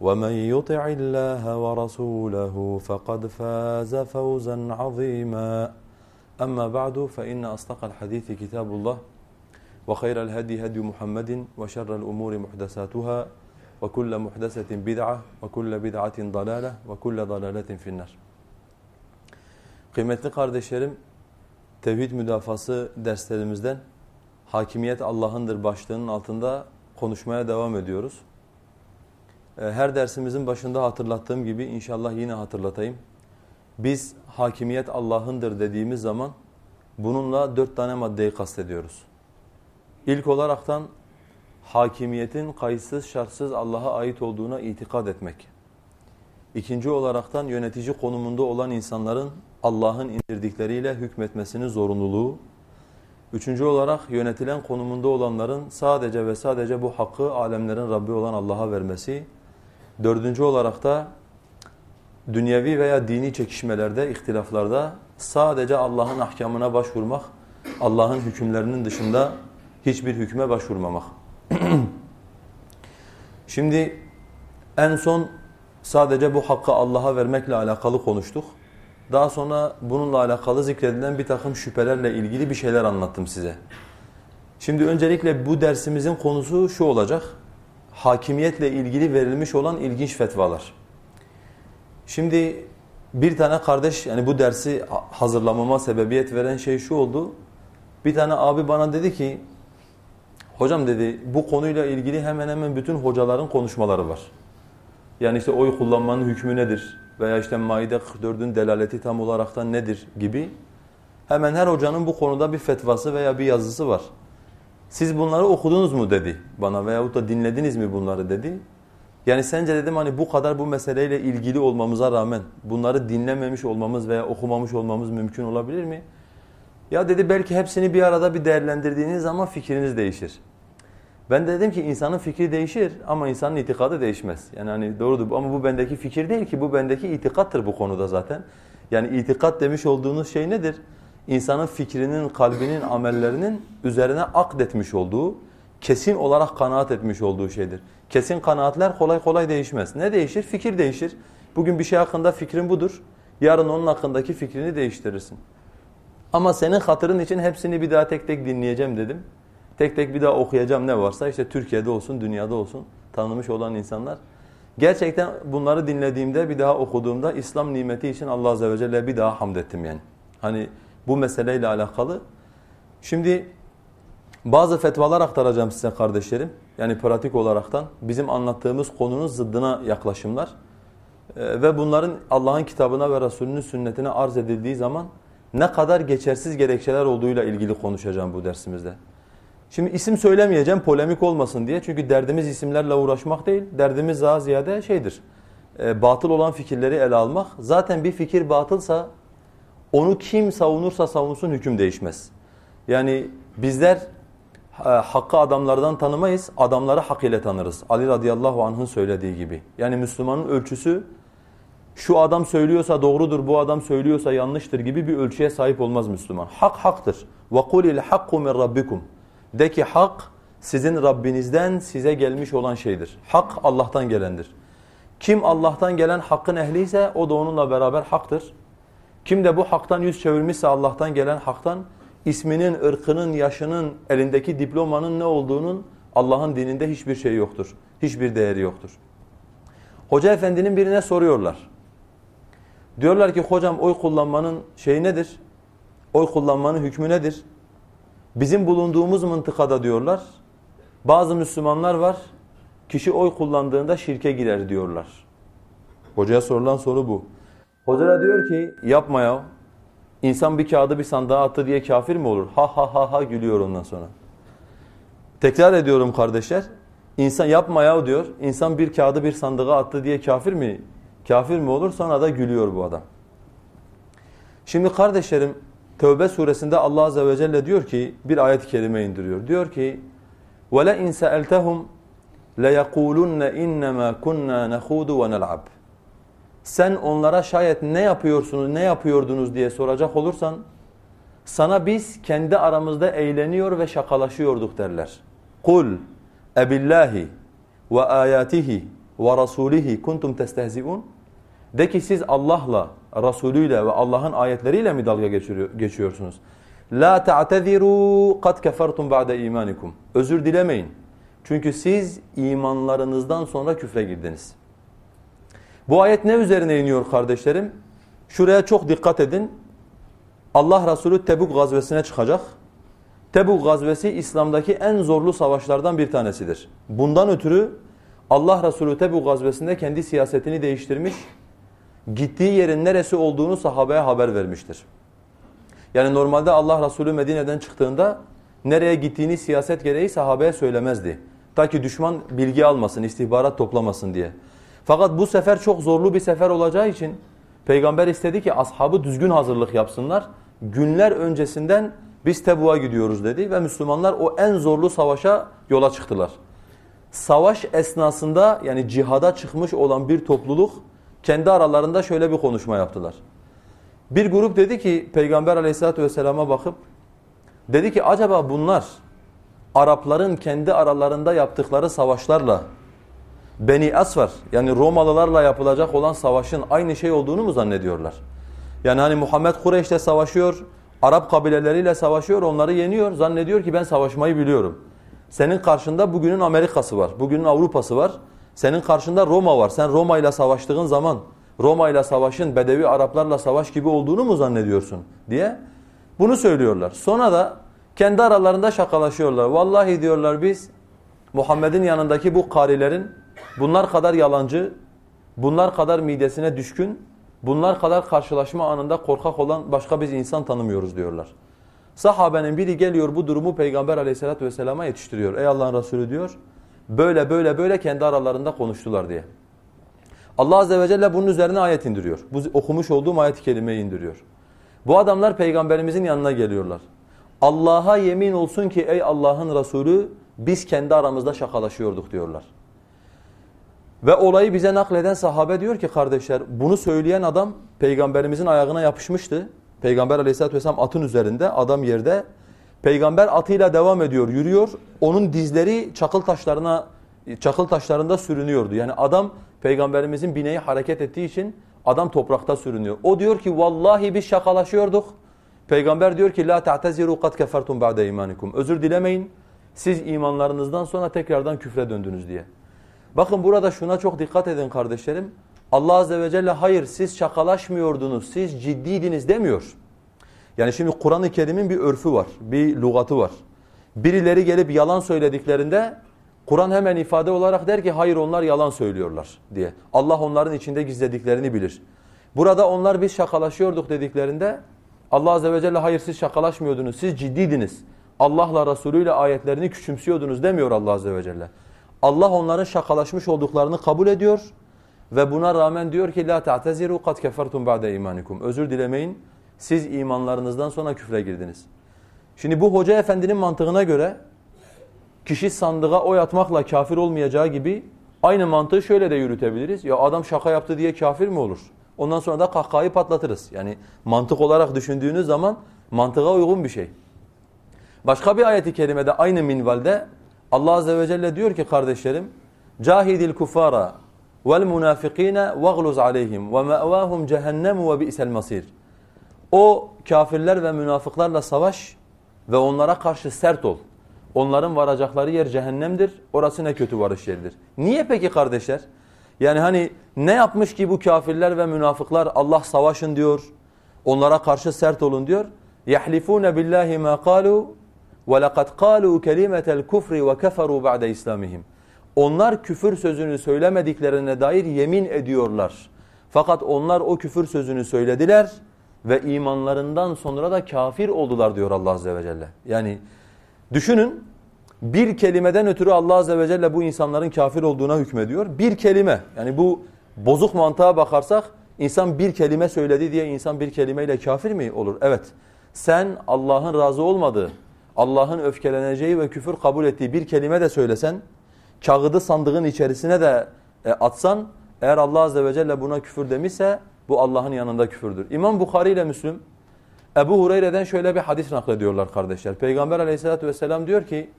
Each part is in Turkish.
ومن يطع الله ورسوله فقد فاز فوزا عظيما أما بعد فإن أصدق الحديث كتاب الله وخير الهدي هدي محمد وشر الأمور محدثاتها وكل محدثة بدعة وكل بدعة ضلالة وكل ضلالة في النار Kıymetli kardeşlerim, tevhid müdafası derslerimizden Hakimiyet Allah'ındır başlığının altında konuşmaya devam ediyoruz. Her dersimizin başında hatırlattığım gibi inşallah yine hatırlatayım. Biz hakimiyet Allah'ındır dediğimiz zaman bununla dört tane maddeyi kastediyoruz. İlk olaraktan hakimiyetin kayıtsız şartsız Allah'a ait olduğuna itikad etmek. İkinci olaraktan yönetici konumunda olan insanların Allah'ın indirdikleriyle hükmetmesinin zorunluluğu. Üçüncü olarak yönetilen konumunda olanların sadece ve sadece bu hakkı alemlerin Rabbi olan Allah'a vermesi. Dördüncü olarak da dünyevi veya dini çekişmelerde, ihtilaflarda sadece Allah'ın ahkamına başvurmak, Allah'ın hükümlerinin dışında hiçbir hükme başvurmamak. Şimdi en son sadece bu hakkı Allah'a vermekle alakalı konuştuk. Daha sonra bununla alakalı zikredilen bir takım şüphelerle ilgili bir şeyler anlattım size. Şimdi öncelikle bu dersimizin konusu şu olacak. Hakimiyetle ilgili verilmiş olan ilginç fetvalar. Şimdi bir tane kardeş yani bu dersi hazırlamama sebebiyet veren şey şu oldu. Bir tane abi bana dedi ki hocam dedi bu konuyla ilgili hemen hemen bütün hocaların konuşmaları var. Yani işte oy kullanmanın hükmü nedir? Veya işte Maide 44'ün delaleti tam olaraktan nedir gibi. Hemen her hocanın bu konuda bir fetvası veya bir yazısı var. Siz bunları okudunuz mu dedi bana veyahut da dinlediniz mi bunları dedi. Yani sence dedim hani bu kadar bu meseleyle ilgili olmamıza rağmen bunları dinlememiş olmamız veya okumamış olmamız mümkün olabilir mi? Ya dedi belki hepsini bir arada bir değerlendirdiğiniz zaman fikriniz değişir. Ben de dedim ki insanın fikri değişir ama insanın itikadı değişmez. Yani hani doğrudur ama bu bendeki fikir değil ki bu bendeki itikattır bu konuda zaten. Yani itikat demiş olduğunuz şey nedir? İnsanın fikrinin, kalbinin, amellerinin üzerine akdetmiş olduğu, kesin olarak kanaat etmiş olduğu şeydir. Kesin kanaatler kolay kolay değişmez. Ne değişir? Fikir değişir. Bugün bir şey hakkında fikrin budur. Yarın onun hakkındaki fikrini değiştirirsin. Ama senin hatırın için hepsini bir daha tek tek dinleyeceğim dedim. Tek tek bir daha okuyacağım ne varsa işte Türkiye'de olsun, dünyada olsun tanımış olan insanlar. Gerçekten bunları dinlediğimde, bir daha okuduğumda İslam nimeti için Allah Azze ve Celle bir daha hamd ettim yani. Hani bu meseleyle alakalı. Şimdi bazı fetvalar aktaracağım size kardeşlerim. Yani pratik olaraktan bizim anlattığımız konunun zıddına yaklaşımlar. Ee, ve bunların Allah'ın kitabına ve Resulünün sünnetine arz edildiği zaman ne kadar geçersiz gerekçeler olduğuyla ilgili konuşacağım bu dersimizde. Şimdi isim söylemeyeceğim polemik olmasın diye. Çünkü derdimiz isimlerle uğraşmak değil. Derdimiz daha ziyade şeydir. E, batıl olan fikirleri ele almak. Zaten bir fikir batılsa onu kim savunursa savunsun hüküm değişmez. Yani bizler e, hakkı adamlardan tanımayız. Adamları hak ile tanırız. Ali radıyallahu anh'ın söylediği gibi. Yani Müslümanın ölçüsü şu adam söylüyorsa doğrudur, bu adam söylüyorsa yanlıştır gibi bir ölçüye sahip olmaz Müslüman. Hak haktır. وَقُلِ الْحَقُّ مِنْ رَبِّكُمْ De ki hak sizin Rabbinizden size gelmiş olan şeydir. Hak Allah'tan gelendir. Kim Allah'tan gelen hakkın ehliyse o da onunla beraber haktır. Kim de bu haktan yüz çevirmişse Allah'tan gelen haktan isminin, ırkının, yaşının, elindeki diplomanın ne olduğunun Allah'ın dininde hiçbir şey yoktur. Hiçbir değeri yoktur. Hoca efendinin birine soruyorlar. Diyorlar ki hocam oy kullanmanın şeyi nedir? Oy kullanmanın hükmü nedir? Bizim bulunduğumuz mıntıkada diyorlar. Bazı Müslümanlar var. Kişi oy kullandığında şirke girer diyorlar. Hocaya sorulan soru bu. Hoca da diyor ki yapma ya. İnsan bir kağıdı bir sandığa attı diye kafir mi olur? Ha ha ha ha gülüyor ondan sonra. Tekrar ediyorum kardeşler. İnsan yapma ya diyor. İnsan bir kağıdı bir sandığa attı diye kafir mi? Kafir mi olur? Sonra da gülüyor bu adam. Şimdi kardeşlerim Tevbe suresinde Allah azze ve celle diyor ki bir ayet-i kerime indiriyor. Diyor ki: "Ve la in sa'altahum la yaqulunna inma kunna nakhudu ve nel'ab." sen onlara şayet ne yapıyorsunuz, ne yapıyordunuz diye soracak olursan, sana biz kendi aramızda eğleniyor ve şakalaşıyorduk derler. Kul ebillahi ve ayatihi ve rasulihi kuntum testehziun de ki siz Allah'la, Resulüyle ve Allah'ın ayetleriyle mi dalga geçiyorsunuz? La ta'teziru kad kefertum ba'de imanikum. Özür dilemeyin. Çünkü siz imanlarınızdan sonra küfre girdiniz. Bu ayet ne üzerine iniyor kardeşlerim? Şuraya çok dikkat edin. Allah Resulü Tebuk gazvesine çıkacak. Tebuk gazvesi İslam'daki en zorlu savaşlardan bir tanesidir. Bundan ötürü Allah Resulü Tebuk gazvesinde kendi siyasetini değiştirmiş, gittiği yerin neresi olduğunu sahabeye haber vermiştir. Yani normalde Allah Resulü Medine'den çıktığında nereye gittiğini siyaset gereği sahabeye söylemezdi. Ta ki düşman bilgi almasın, istihbarat toplamasın diye. Fakat bu sefer çok zorlu bir sefer olacağı için Peygamber istedi ki ashabı düzgün hazırlık yapsınlar. Günler öncesinden biz Tebuk'a gidiyoruz dedi ve Müslümanlar o en zorlu savaşa yola çıktılar. Savaş esnasında yani cihada çıkmış olan bir topluluk kendi aralarında şöyle bir konuşma yaptılar. Bir grup dedi ki Peygamber aleyhissalatü vesselama bakıp dedi ki acaba bunlar Arapların kendi aralarında yaptıkları savaşlarla Beni Asfar yani Romalılarla yapılacak olan savaşın aynı şey olduğunu mu zannediyorlar? Yani hani Muhammed Kureyş'le savaşıyor, Arap kabileleriyle savaşıyor, onları yeniyor. Zannediyor ki ben savaşmayı biliyorum. Senin karşında bugünün Amerika'sı var, bugünün Avrupa'sı var. Senin karşında Roma var. Sen Roma ile savaştığın zaman Roma ile savaşın Bedevi Araplarla savaş gibi olduğunu mu zannediyorsun diye bunu söylüyorlar. Sonra da kendi aralarında şakalaşıyorlar. Vallahi diyorlar biz Muhammed'in yanındaki bu karilerin bunlar kadar yalancı, bunlar kadar midesine düşkün, bunlar kadar karşılaşma anında korkak olan başka biz insan tanımıyoruz diyorlar. Sahabenin biri geliyor bu durumu Peygamber aleyhissalatü vesselama yetiştiriyor. Ey Allah'ın Resulü diyor böyle böyle böyle kendi aralarında konuştular diye. Allah azze ve celle bunun üzerine ayet indiriyor. Bu okumuş olduğum ayet-i kerimeyi indiriyor. Bu adamlar peygamberimizin yanına geliyorlar. Allah'a yemin olsun ki ey Allah'ın Resulü biz kendi aramızda şakalaşıyorduk diyorlar. Ve olayı bize nakleden sahabe diyor ki kardeşler bunu söyleyen adam peygamberimizin ayağına yapışmıştı. Peygamber aleyhissalatü vesselam atın üzerinde adam yerde. Peygamber atıyla devam ediyor yürüyor. Onun dizleri çakıl taşlarına çakıl taşlarında sürünüyordu. Yani adam peygamberimizin bineği hareket ettiği için adam toprakta sürünüyor. O diyor ki vallahi biz şakalaşıyorduk. Peygamber diyor ki la ta'teziru kad kefertum ba'de imanikum. Özür dilemeyin. Siz imanlarınızdan sonra tekrardan küfre döndünüz diye. Bakın burada şuna çok dikkat edin kardeşlerim. Allah azze ve celle hayır siz şakalaşmıyordunuz, siz ciddiydiniz demiyor. Yani şimdi Kur'an-ı Kerim'in bir örfü var, bir lügatı var. Birileri gelip yalan söylediklerinde Kur'an hemen ifade olarak der ki hayır onlar yalan söylüyorlar diye. Allah onların içinde gizlediklerini bilir. Burada onlar biz şakalaşıyorduk dediklerinde Allah azze ve celle hayır siz şakalaşmıyordunuz siz ciddiydiniz. Allah'la Resulü ile ayetlerini küçümsüyordunuz demiyor Allah azze ve celle. Allah onların şakalaşmış olduklarını kabul ediyor ve buna rağmen diyor ki la ta'teziru kad kefertum ba'de imanikum. Özür dilemeyin. Siz imanlarınızdan sonra küfre girdiniz. Şimdi bu hoca efendinin mantığına göre kişi sandığa oy atmakla kafir olmayacağı gibi aynı mantığı şöyle de yürütebiliriz. Ya adam şaka yaptı diye kafir mi olur? Ondan sonra da kahkahayı patlatırız. Yani mantık olarak düşündüğünüz zaman mantığa uygun bir şey. Başka bir ayeti kerimede aynı minvalde Allah Azze ve Celle diyor ki kardeşlerim Cahidil kufara vel munafikine vagluz aleyhim ve me'vahum cehennem ve bi'sel masir. O kafirler ve münafıklarla savaş ve onlara karşı sert ol. Onların varacakları yer cehennemdir. Orası ne kötü varış yeridir. Niye peki kardeşler? Yani hani ne yapmış ki bu kafirler ve münafıklar Allah savaşın diyor. Onlara karşı sert olun diyor. يَحْلِفُونَ بِاللّٰهِ مَا قَالُوا وَلَقَدْ قَالُوا كَلِمَةَ الْكُفْرِ وَكَفَرُوا بَعْدَ إِسْلَامِهِمْ Onlar küfür sözünü söylemediklerine dair yemin ediyorlar. Fakat onlar o küfür sözünü söylediler ve imanlarından sonra da kafir oldular diyor Allah Azze ve Celle. Yani düşünün bir kelimeden ötürü Allah Azze ve Celle bu insanların kafir olduğuna hükmediyor. Bir kelime yani bu bozuk mantığa bakarsak insan bir kelime söyledi diye insan bir kelimeyle kafir mi olur? Evet sen Allah'ın razı olmadığı, Allah'ın öfkeleneceği ve küfür kabul ettiği bir kelime de söylesen, kağıdı sandığın içerisine de e, atsan, eğer Allah Azze ve Celle buna küfür demişse bu Allah'ın yanında küfürdür. İmam Bukhari ile Müslüm Ebu Hureyre'den şöyle bir hadis naklediyorlar kardeşler. Peygamber aleyhissalatü vesselam diyor ki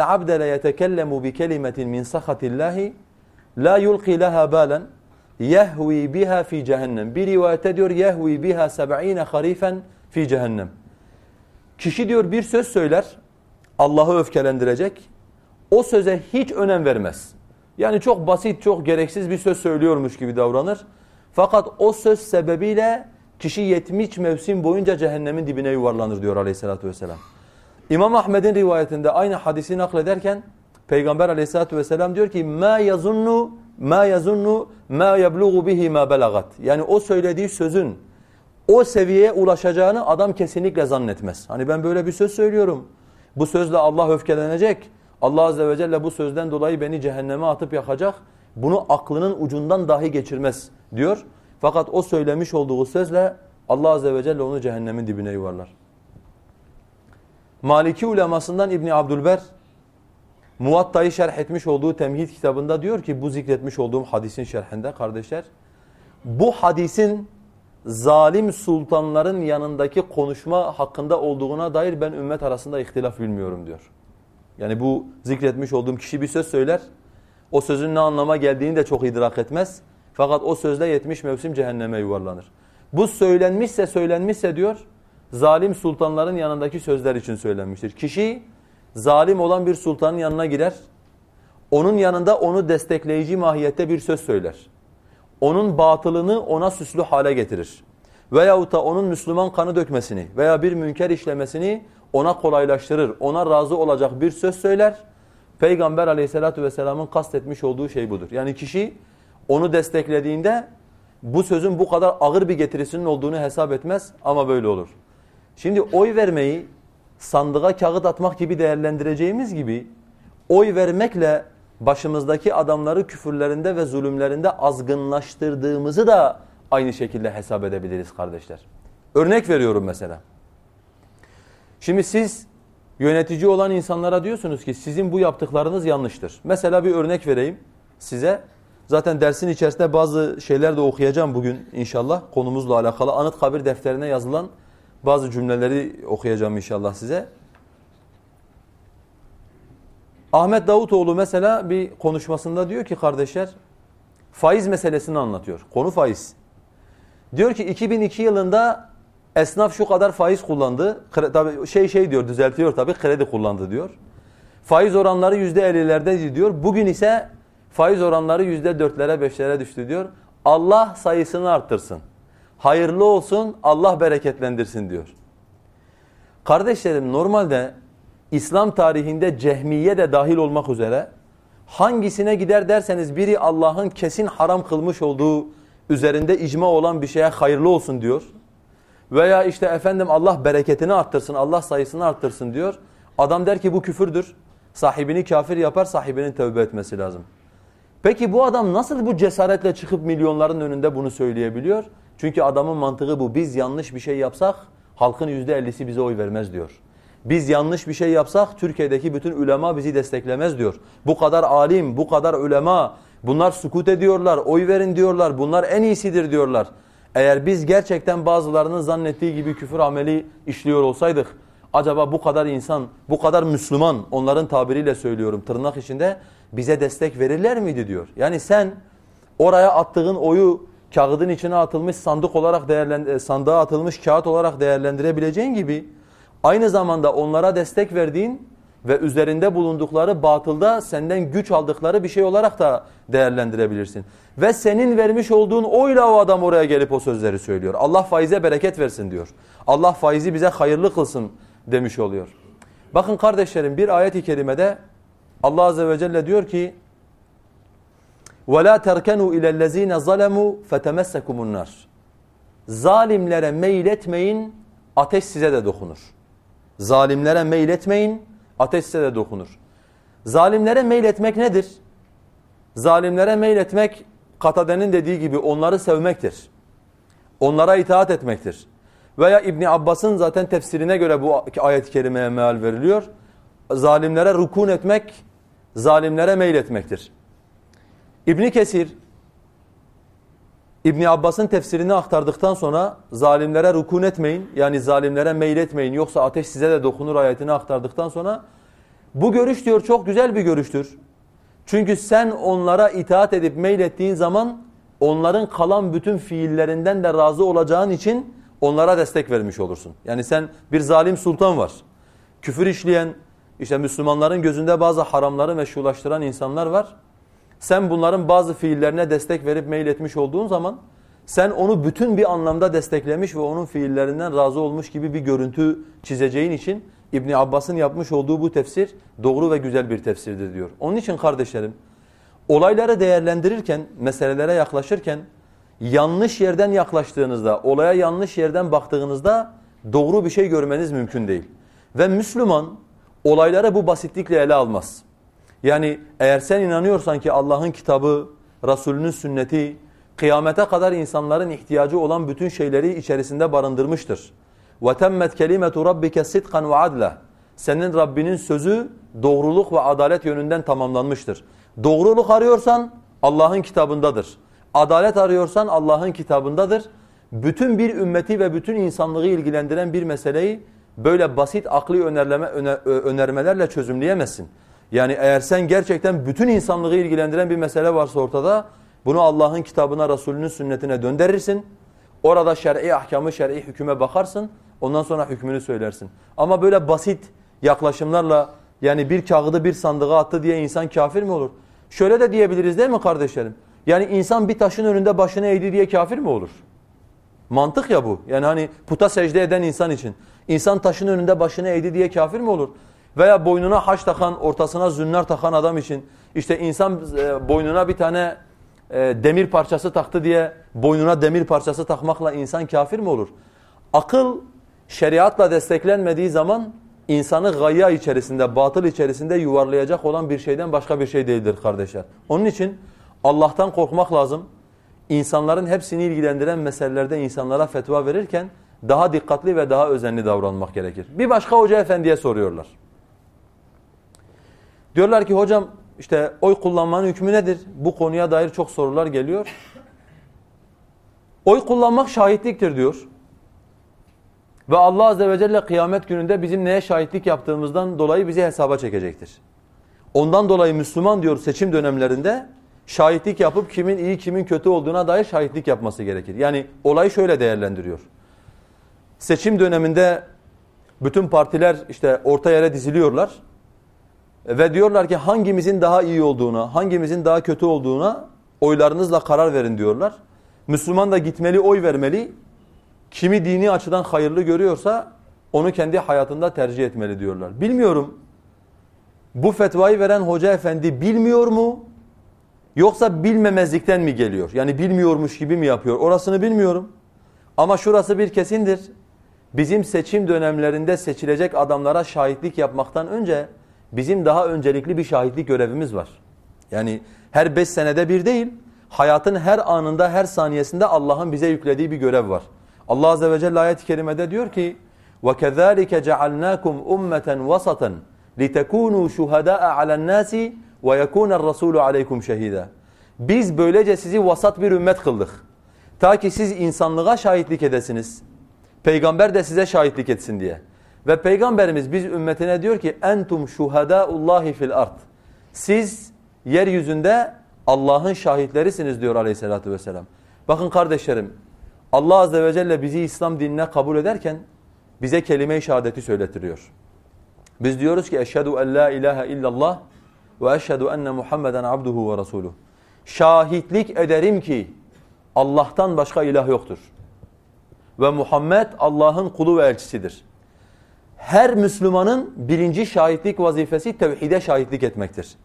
abde le yetekellemu bi kelimetin min sahatillahi la yulqi laha balen yehvi biha fi cehennem. Bir rivayette diyor yehvi biha seb'ine harifen fi cehennem. Kişi diyor bir söz söyler, Allah'ı öfkelendirecek. O söze hiç önem vermez. Yani çok basit, çok gereksiz bir söz söylüyormuş gibi davranır. Fakat o söz sebebiyle kişi 70 mevsim boyunca cehennemin dibine yuvarlanır diyor aleyhissalatü vesselam. İmam Ahmed'in rivayetinde aynı hadisi naklederken Peygamber aleyhissalatü vesselam diyor ki ma yazunnu ma yazunnu ma yabluğu bihi ma belagat. Yani o söylediği sözün o seviyeye ulaşacağını adam kesinlikle zannetmez. Hani ben böyle bir söz söylüyorum. Bu sözle Allah öfkelenecek. Allah azze ve celle bu sözden dolayı beni cehenneme atıp yakacak. Bunu aklının ucundan dahi geçirmez diyor. Fakat o söylemiş olduğu sözle Allah azze ve celle onu cehennemin dibine yuvarlar. Maliki ulemasından İbni Abdülber Muvatta'yı şerh etmiş olduğu temhid kitabında diyor ki bu zikretmiş olduğum hadisin şerhinde kardeşler bu hadisin zalim sultanların yanındaki konuşma hakkında olduğuna dair ben ümmet arasında ihtilaf bilmiyorum diyor. Yani bu zikretmiş olduğum kişi bir söz söyler. O sözün ne anlama geldiğini de çok idrak etmez. Fakat o sözle 70 mevsim cehenneme yuvarlanır. Bu söylenmişse söylenmişse diyor zalim sultanların yanındaki sözler için söylenmiştir. Kişi zalim olan bir sultanın yanına gider. Onun yanında onu destekleyici mahiyette bir söz söyler onun batılını ona süslü hale getirir. Veyahut da onun Müslüman kanı dökmesini veya bir münker işlemesini ona kolaylaştırır. Ona razı olacak bir söz söyler. Peygamber aleyhissalatu vesselamın kastetmiş olduğu şey budur. Yani kişi onu desteklediğinde bu sözün bu kadar ağır bir getirisinin olduğunu hesap etmez ama böyle olur. Şimdi oy vermeyi sandığa kağıt atmak gibi değerlendireceğimiz gibi oy vermekle başımızdaki adamları küfürlerinde ve zulümlerinde azgınlaştırdığımızı da aynı şekilde hesap edebiliriz kardeşler. Örnek veriyorum mesela. Şimdi siz yönetici olan insanlara diyorsunuz ki sizin bu yaptıklarınız yanlıştır. Mesela bir örnek vereyim size. Zaten dersin içerisinde bazı şeyler de okuyacağım bugün inşallah konumuzla alakalı. Anıtkabir defterine yazılan bazı cümleleri okuyacağım inşallah size. Ahmet Davutoğlu mesela bir konuşmasında diyor ki kardeşler faiz meselesini anlatıyor. Konu faiz. Diyor ki 2002 yılında esnaf şu kadar faiz kullandı. Tabii şey şey diyor düzeltiyor tabii kredi kullandı diyor. Faiz oranları %50'lerde diyor. Bugün ise faiz oranları %4'lere 5'lere düştü diyor. Allah sayısını arttırsın. Hayırlı olsun Allah bereketlendirsin diyor. Kardeşlerim normalde İslam tarihinde cehmiye de dahil olmak üzere hangisine gider derseniz biri Allah'ın kesin haram kılmış olduğu üzerinde icma olan bir şeye hayırlı olsun diyor. Veya işte efendim Allah bereketini arttırsın, Allah sayısını arttırsın diyor. Adam der ki bu küfürdür. Sahibini kafir yapar, sahibinin tövbe etmesi lazım. Peki bu adam nasıl bu cesaretle çıkıp milyonların önünde bunu söyleyebiliyor? Çünkü adamın mantığı bu. Biz yanlış bir şey yapsak halkın yüzde ellisi bize oy vermez diyor. Biz yanlış bir şey yapsak Türkiye'deki bütün ulema bizi desteklemez diyor. Bu kadar alim, bu kadar ulema bunlar sukut ediyorlar, oy verin diyorlar. Bunlar en iyisidir diyorlar. Eğer biz gerçekten bazılarının zannettiği gibi küfür ameli işliyor olsaydık acaba bu kadar insan, bu kadar Müslüman onların tabiriyle söylüyorum tırnak içinde bize destek verirler miydi diyor. Yani sen oraya attığın oyu kağıdın içine atılmış sandık olarak değerlendir sandığa atılmış kağıt olarak değerlendirebileceğin gibi aynı zamanda onlara destek verdiğin ve üzerinde bulundukları batılda senden güç aldıkları bir şey olarak da değerlendirebilirsin. Ve senin vermiş olduğun oyla o adam oraya gelip o sözleri söylüyor. Allah faize bereket versin diyor. Allah faizi bize hayırlı kılsın demiş oluyor. Bakın kardeşlerim bir ayet-i kerimede Allah azze ve celle diyor ki وَلَا تَرْكَنُوا اِلَى الَّذ۪ينَ ظَلَمُوا فَتَمَسَّكُمُ النَّارِ Zalimlere meyletmeyin, ateş size de dokunur. Zalimlere meyletmeyin, ateş size de dokunur. Zalimlere meyletmek nedir? Zalimlere meyletmek, Katade'nin dediği gibi onları sevmektir. Onlara itaat etmektir. Veya İbni Abbas'ın zaten tefsirine göre bu ayet-i kerimeye meal veriliyor. Zalimlere rukun etmek, zalimlere meyletmektir. İbni Kesir, İbni Abbas'ın tefsirini aktardıktan sonra zalimlere rukun etmeyin, yani zalimlere meyletmeyin yoksa ateş size de dokunur ayetini aktardıktan sonra bu görüş diyor çok güzel bir görüştür. Çünkü sen onlara itaat edip meylettiğin zaman onların kalan bütün fiillerinden de razı olacağın için onlara destek vermiş olursun. Yani sen bir zalim sultan var. Küfür işleyen, işte Müslümanların gözünde bazı haramları meşrulaştıran insanlar var. Sen bunların bazı fiillerine destek verip meyletmiş olduğun zaman sen onu bütün bir anlamda desteklemiş ve onun fiillerinden razı olmuş gibi bir görüntü çizeceğin için İbn Abbas'ın yapmış olduğu bu tefsir doğru ve güzel bir tefsirdir diyor. Onun için kardeşlerim olayları değerlendirirken, meselelere yaklaşırken yanlış yerden yaklaştığınızda, olaya yanlış yerden baktığınızda doğru bir şey görmeniz mümkün değil. Ve Müslüman olayları bu basitlikle ele almaz. Yani eğer sen inanıyorsan ki Allah'ın kitabı, Resulünün sünneti, kıyamete kadar insanların ihtiyacı olan bütün şeyleri içerisinde barındırmıştır. وَتَمَّتْ كَلِمَةُ رَبِّكَ صِدْقًا وَعَدْلًا Senin Rabbinin sözü doğruluk ve adalet yönünden tamamlanmıştır. Doğruluk arıyorsan Allah'ın kitabındadır. Adalet arıyorsan Allah'ın kitabındadır. Bütün bir ümmeti ve bütün insanlığı ilgilendiren bir meseleyi böyle basit akli önerleme, önermelerle çözümleyemezsin. Yani eğer sen gerçekten bütün insanlığı ilgilendiren bir mesele varsa ortada bunu Allah'ın kitabına, Resulünün sünnetine döndürürsün. Orada şer'i ahkamı, şer'i hüküme bakarsın. Ondan sonra hükmünü söylersin. Ama böyle basit yaklaşımlarla yani bir kağıdı bir sandığa attı diye insan kafir mi olur? Şöyle de diyebiliriz değil mi kardeşlerim? Yani insan bir taşın önünde başını eğdi diye kafir mi olur? Mantık ya bu. Yani hani puta secde eden insan için. İnsan taşın önünde başını eğdi diye kafir mi olur? Veya boynuna haç takan, ortasına zünnar takan adam için işte insan e, boynuna bir tane e, demir parçası taktı diye boynuna demir parçası takmakla insan kafir mi olur? Akıl şeriatla desteklenmediği zaman insanı gayya içerisinde, batıl içerisinde yuvarlayacak olan bir şeyden başka bir şey değildir kardeşler. Onun için Allah'tan korkmak lazım. İnsanların hepsini ilgilendiren meselelerde insanlara fetva verirken daha dikkatli ve daha özenli davranmak gerekir. Bir başka hoca efendiye soruyorlar. Diyorlar ki hocam işte oy kullanmanın hükmü nedir? Bu konuya dair çok sorular geliyor. Oy kullanmak şahitliktir diyor. Ve Allah Azze ve Celle kıyamet gününde bizim neye şahitlik yaptığımızdan dolayı bizi hesaba çekecektir. Ondan dolayı Müslüman diyor seçim dönemlerinde şahitlik yapıp kimin iyi kimin kötü olduğuna dair şahitlik yapması gerekir. Yani olayı şöyle değerlendiriyor. Seçim döneminde bütün partiler işte orta yere diziliyorlar. Ve diyorlar ki hangimizin daha iyi olduğuna, hangimizin daha kötü olduğuna oylarınızla karar verin diyorlar. Müslüman da gitmeli, oy vermeli. Kimi dini açıdan hayırlı görüyorsa onu kendi hayatında tercih etmeli diyorlar. Bilmiyorum bu fetvayı veren hoca efendi bilmiyor mu? Yoksa bilmemezlikten mi geliyor? Yani bilmiyormuş gibi mi yapıyor? Orasını bilmiyorum. Ama şurası bir kesindir. Bizim seçim dönemlerinde seçilecek adamlara şahitlik yapmaktan önce bizim daha öncelikli bir şahitlik görevimiz var. Yani her beş senede bir değil, hayatın her anında, her saniyesinde Allah'ın bize yüklediği bir görev var. Allah Azze ve Celle ayet-i kerimede diyor ki وَكَذَٰلِكَ جَعَلْنَاكُمْ اُمَّةً وَسَطًا لِتَكُونُوا شُهَدَاءَ عَلَى النَّاسِ وَيَكُونَ الرَّسُولُ عَلَيْكُمْ شَهِيدًا Biz böylece sizi vasat bir ümmet kıldık. Ta ki siz insanlığa şahitlik edesiniz. Peygamber de size şahitlik etsin diye. Ve Peygamberimiz biz ümmetine diyor ki entum şuhadaullahi fil ard. Siz yeryüzünde Allah'ın şahitlerisiniz diyor aleyhissalatü vesselam. Bakın kardeşlerim Allah azze ve celle bizi İslam dinine kabul ederken bize kelime-i şehadeti söyletiriyor. Biz diyoruz ki eşhedü en la ilahe illallah ve eşhedü enne Muhammeden abduhu ve resuluh. Şahitlik ederim ki Allah'tan başka ilah yoktur. Ve Muhammed Allah'ın kulu ve elçisidir. Her Müslümanın birinci şahitlik vazifesi tevhide şahitlik etmektir.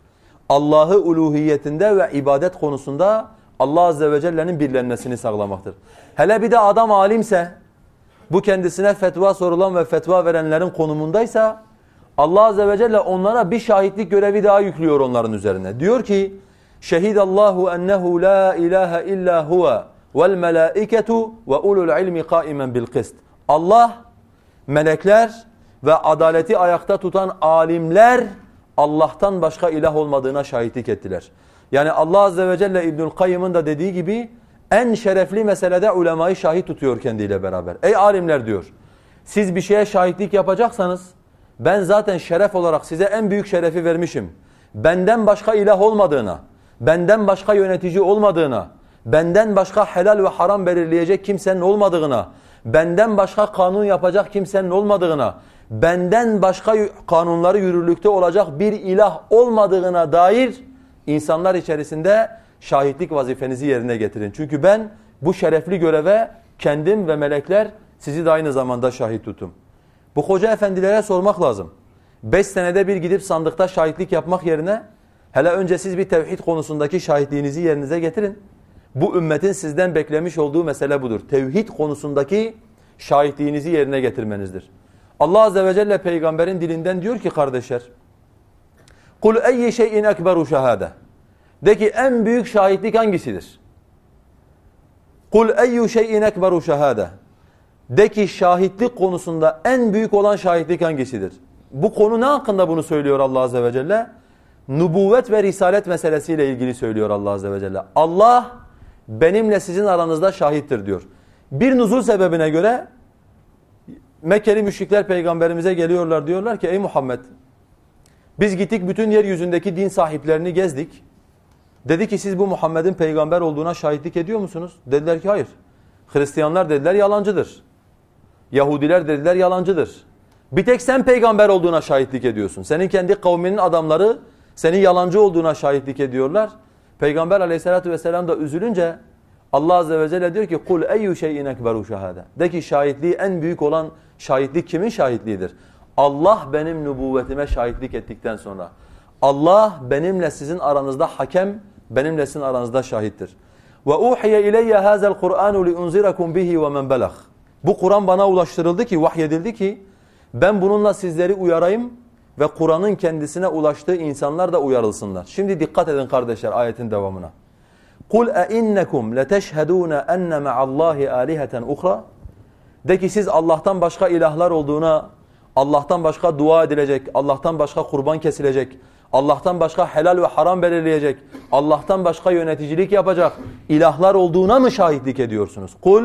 Allah'ı uluhiyetinde ve ibadet konusunda Allah Azze ve Celle'nin birlenmesini sağlamaktır. Hele bir de adam alimse, bu kendisine fetva sorulan ve fetva verenlerin konumundaysa, Allah Azze ve Celle onlara bir şahitlik görevi daha yüklüyor onların üzerine. Diyor ki, Şehidallahu ennehu la ilahe illa huve vel melaiketu ve ulul ilmi kaimen bil kist. Allah, melekler ve adaleti ayakta tutan alimler Allah'tan başka ilah olmadığına şahitlik ettiler. Yani Allah Azze ve Celle İbnül Kayyım'ın da dediği gibi en şerefli meselede ulemayı şahit tutuyor kendiyle beraber. Ey alimler diyor, siz bir şeye şahitlik yapacaksanız ben zaten şeref olarak size en büyük şerefi vermişim. Benden başka ilah olmadığına, benden başka yönetici olmadığına, benden başka helal ve haram belirleyecek kimsenin olmadığına, benden başka kanun yapacak kimsenin olmadığına, benden başka kanunları yürürlükte olacak bir ilah olmadığına dair insanlar içerisinde şahitlik vazifenizi yerine getirin. Çünkü ben bu şerefli göreve kendim ve melekler sizi de aynı zamanda şahit tutum. Bu hoca efendilere sormak lazım. Beş senede bir gidip sandıkta şahitlik yapmak yerine hele önce siz bir tevhid konusundaki şahitliğinizi yerinize getirin. Bu ümmetin sizden beklemiş olduğu mesele budur. Tevhid konusundaki şahitliğinizi yerine getirmenizdir. Allah Azze ve Celle peygamberin dilinden diyor ki kardeşler Kul eyyi şeyin ekberu şehade. De ki en büyük şahitlik hangisidir? Kul eyyu şeyin ekberu şehade. De ki şahitlik konusunda en büyük olan şahitlik hangisidir? Bu konu ne hakkında bunu söylüyor Allah Azze ve Celle? Nubuvvet ve risalet meselesiyle ilgili söylüyor Allah Azze ve Celle. Allah benimle sizin aranızda şahittir diyor. Bir nuzul sebebine göre Mekkeli müşrikler peygamberimize geliyorlar diyorlar ki ey Muhammed biz gittik bütün yeryüzündeki din sahiplerini gezdik. Dedi ki siz bu Muhammed'in peygamber olduğuna şahitlik ediyor musunuz? Dediler ki hayır. Hristiyanlar dediler yalancıdır. Yahudiler dediler yalancıdır. Bir tek sen peygamber olduğuna şahitlik ediyorsun. Senin kendi kavminin adamları senin yalancı olduğuna şahitlik ediyorlar. Peygamber aleyhissalatü vesselam da üzülünce Allah azze ve celle diyor ki kul eyyu şeyin ekberu şehade. De ki şahitliği en büyük olan şahitlik kimin şahitliğidir? Allah benim nübüvvetime şahitlik ettikten sonra. Allah benimle sizin aranızda hakem, benimle sizin aranızda şahittir. Ve uhiye ileyye hazel Kur'anu li unzirakum bihi. Bu Kur'an bana ulaştırıldı ki, vahyedildi ki ben bununla sizleri uyarayım ve Kur'an'ın kendisine ulaştığı insanlar da uyarılsınlar. Şimdi dikkat edin kardeşler ayetin devamına. Kul e innekum leteşhedun enne ma'allahi aliheten uhra? De ki siz Allah'tan başka ilahlar olduğuna, Allah'tan başka dua edilecek, Allah'tan başka kurban kesilecek, Allah'tan başka helal ve haram belirleyecek, Allah'tan başka yöneticilik yapacak ilahlar olduğuna mı şahitlik ediyorsunuz? Kul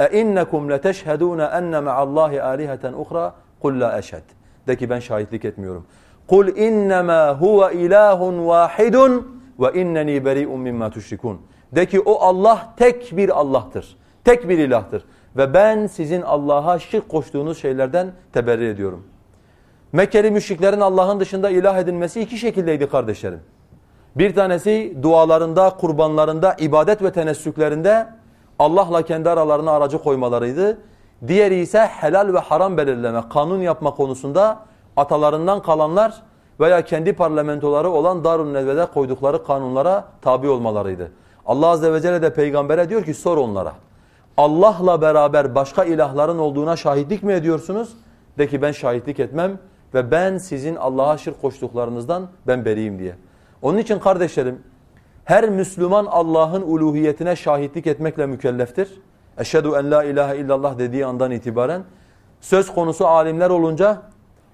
e innekum leteşhedun enne ma'allahi aliheten uhra? Kul la eşhed. De ki ben şahitlik etmiyorum. Kul innema huve ilahun vahidun ve inneni beri'un mimma tuşrikun. De ki o Allah tek bir Allah'tır. Tek bir ilahtır. Ve ben sizin Allah'a şirk koştuğunuz şeylerden teberri ediyorum. Mekkeli müşriklerin Allah'ın dışında ilah edilmesi iki şekildeydi kardeşlerim. Bir tanesi dualarında, kurbanlarında, ibadet ve tenessüklerinde Allah'la kendi aralarına aracı koymalarıydı. Diğeri ise helal ve haram belirleme, kanun yapma konusunda atalarından kalanlar veya kendi parlamentoları olan Darun Nedve'de koydukları kanunlara tabi olmalarıydı. Allah Azze ve Celle de peygambere diyor ki sor onlara. Allah'la beraber başka ilahların olduğuna şahitlik mi ediyorsunuz? De ki ben şahitlik etmem ve ben sizin Allah'a şirk koştuklarınızdan ben beriyim diye. Onun için kardeşlerim her Müslüman Allah'ın uluhiyetine şahitlik etmekle mükelleftir. Eşhedü en la ilahe illallah dediği andan itibaren söz konusu alimler olunca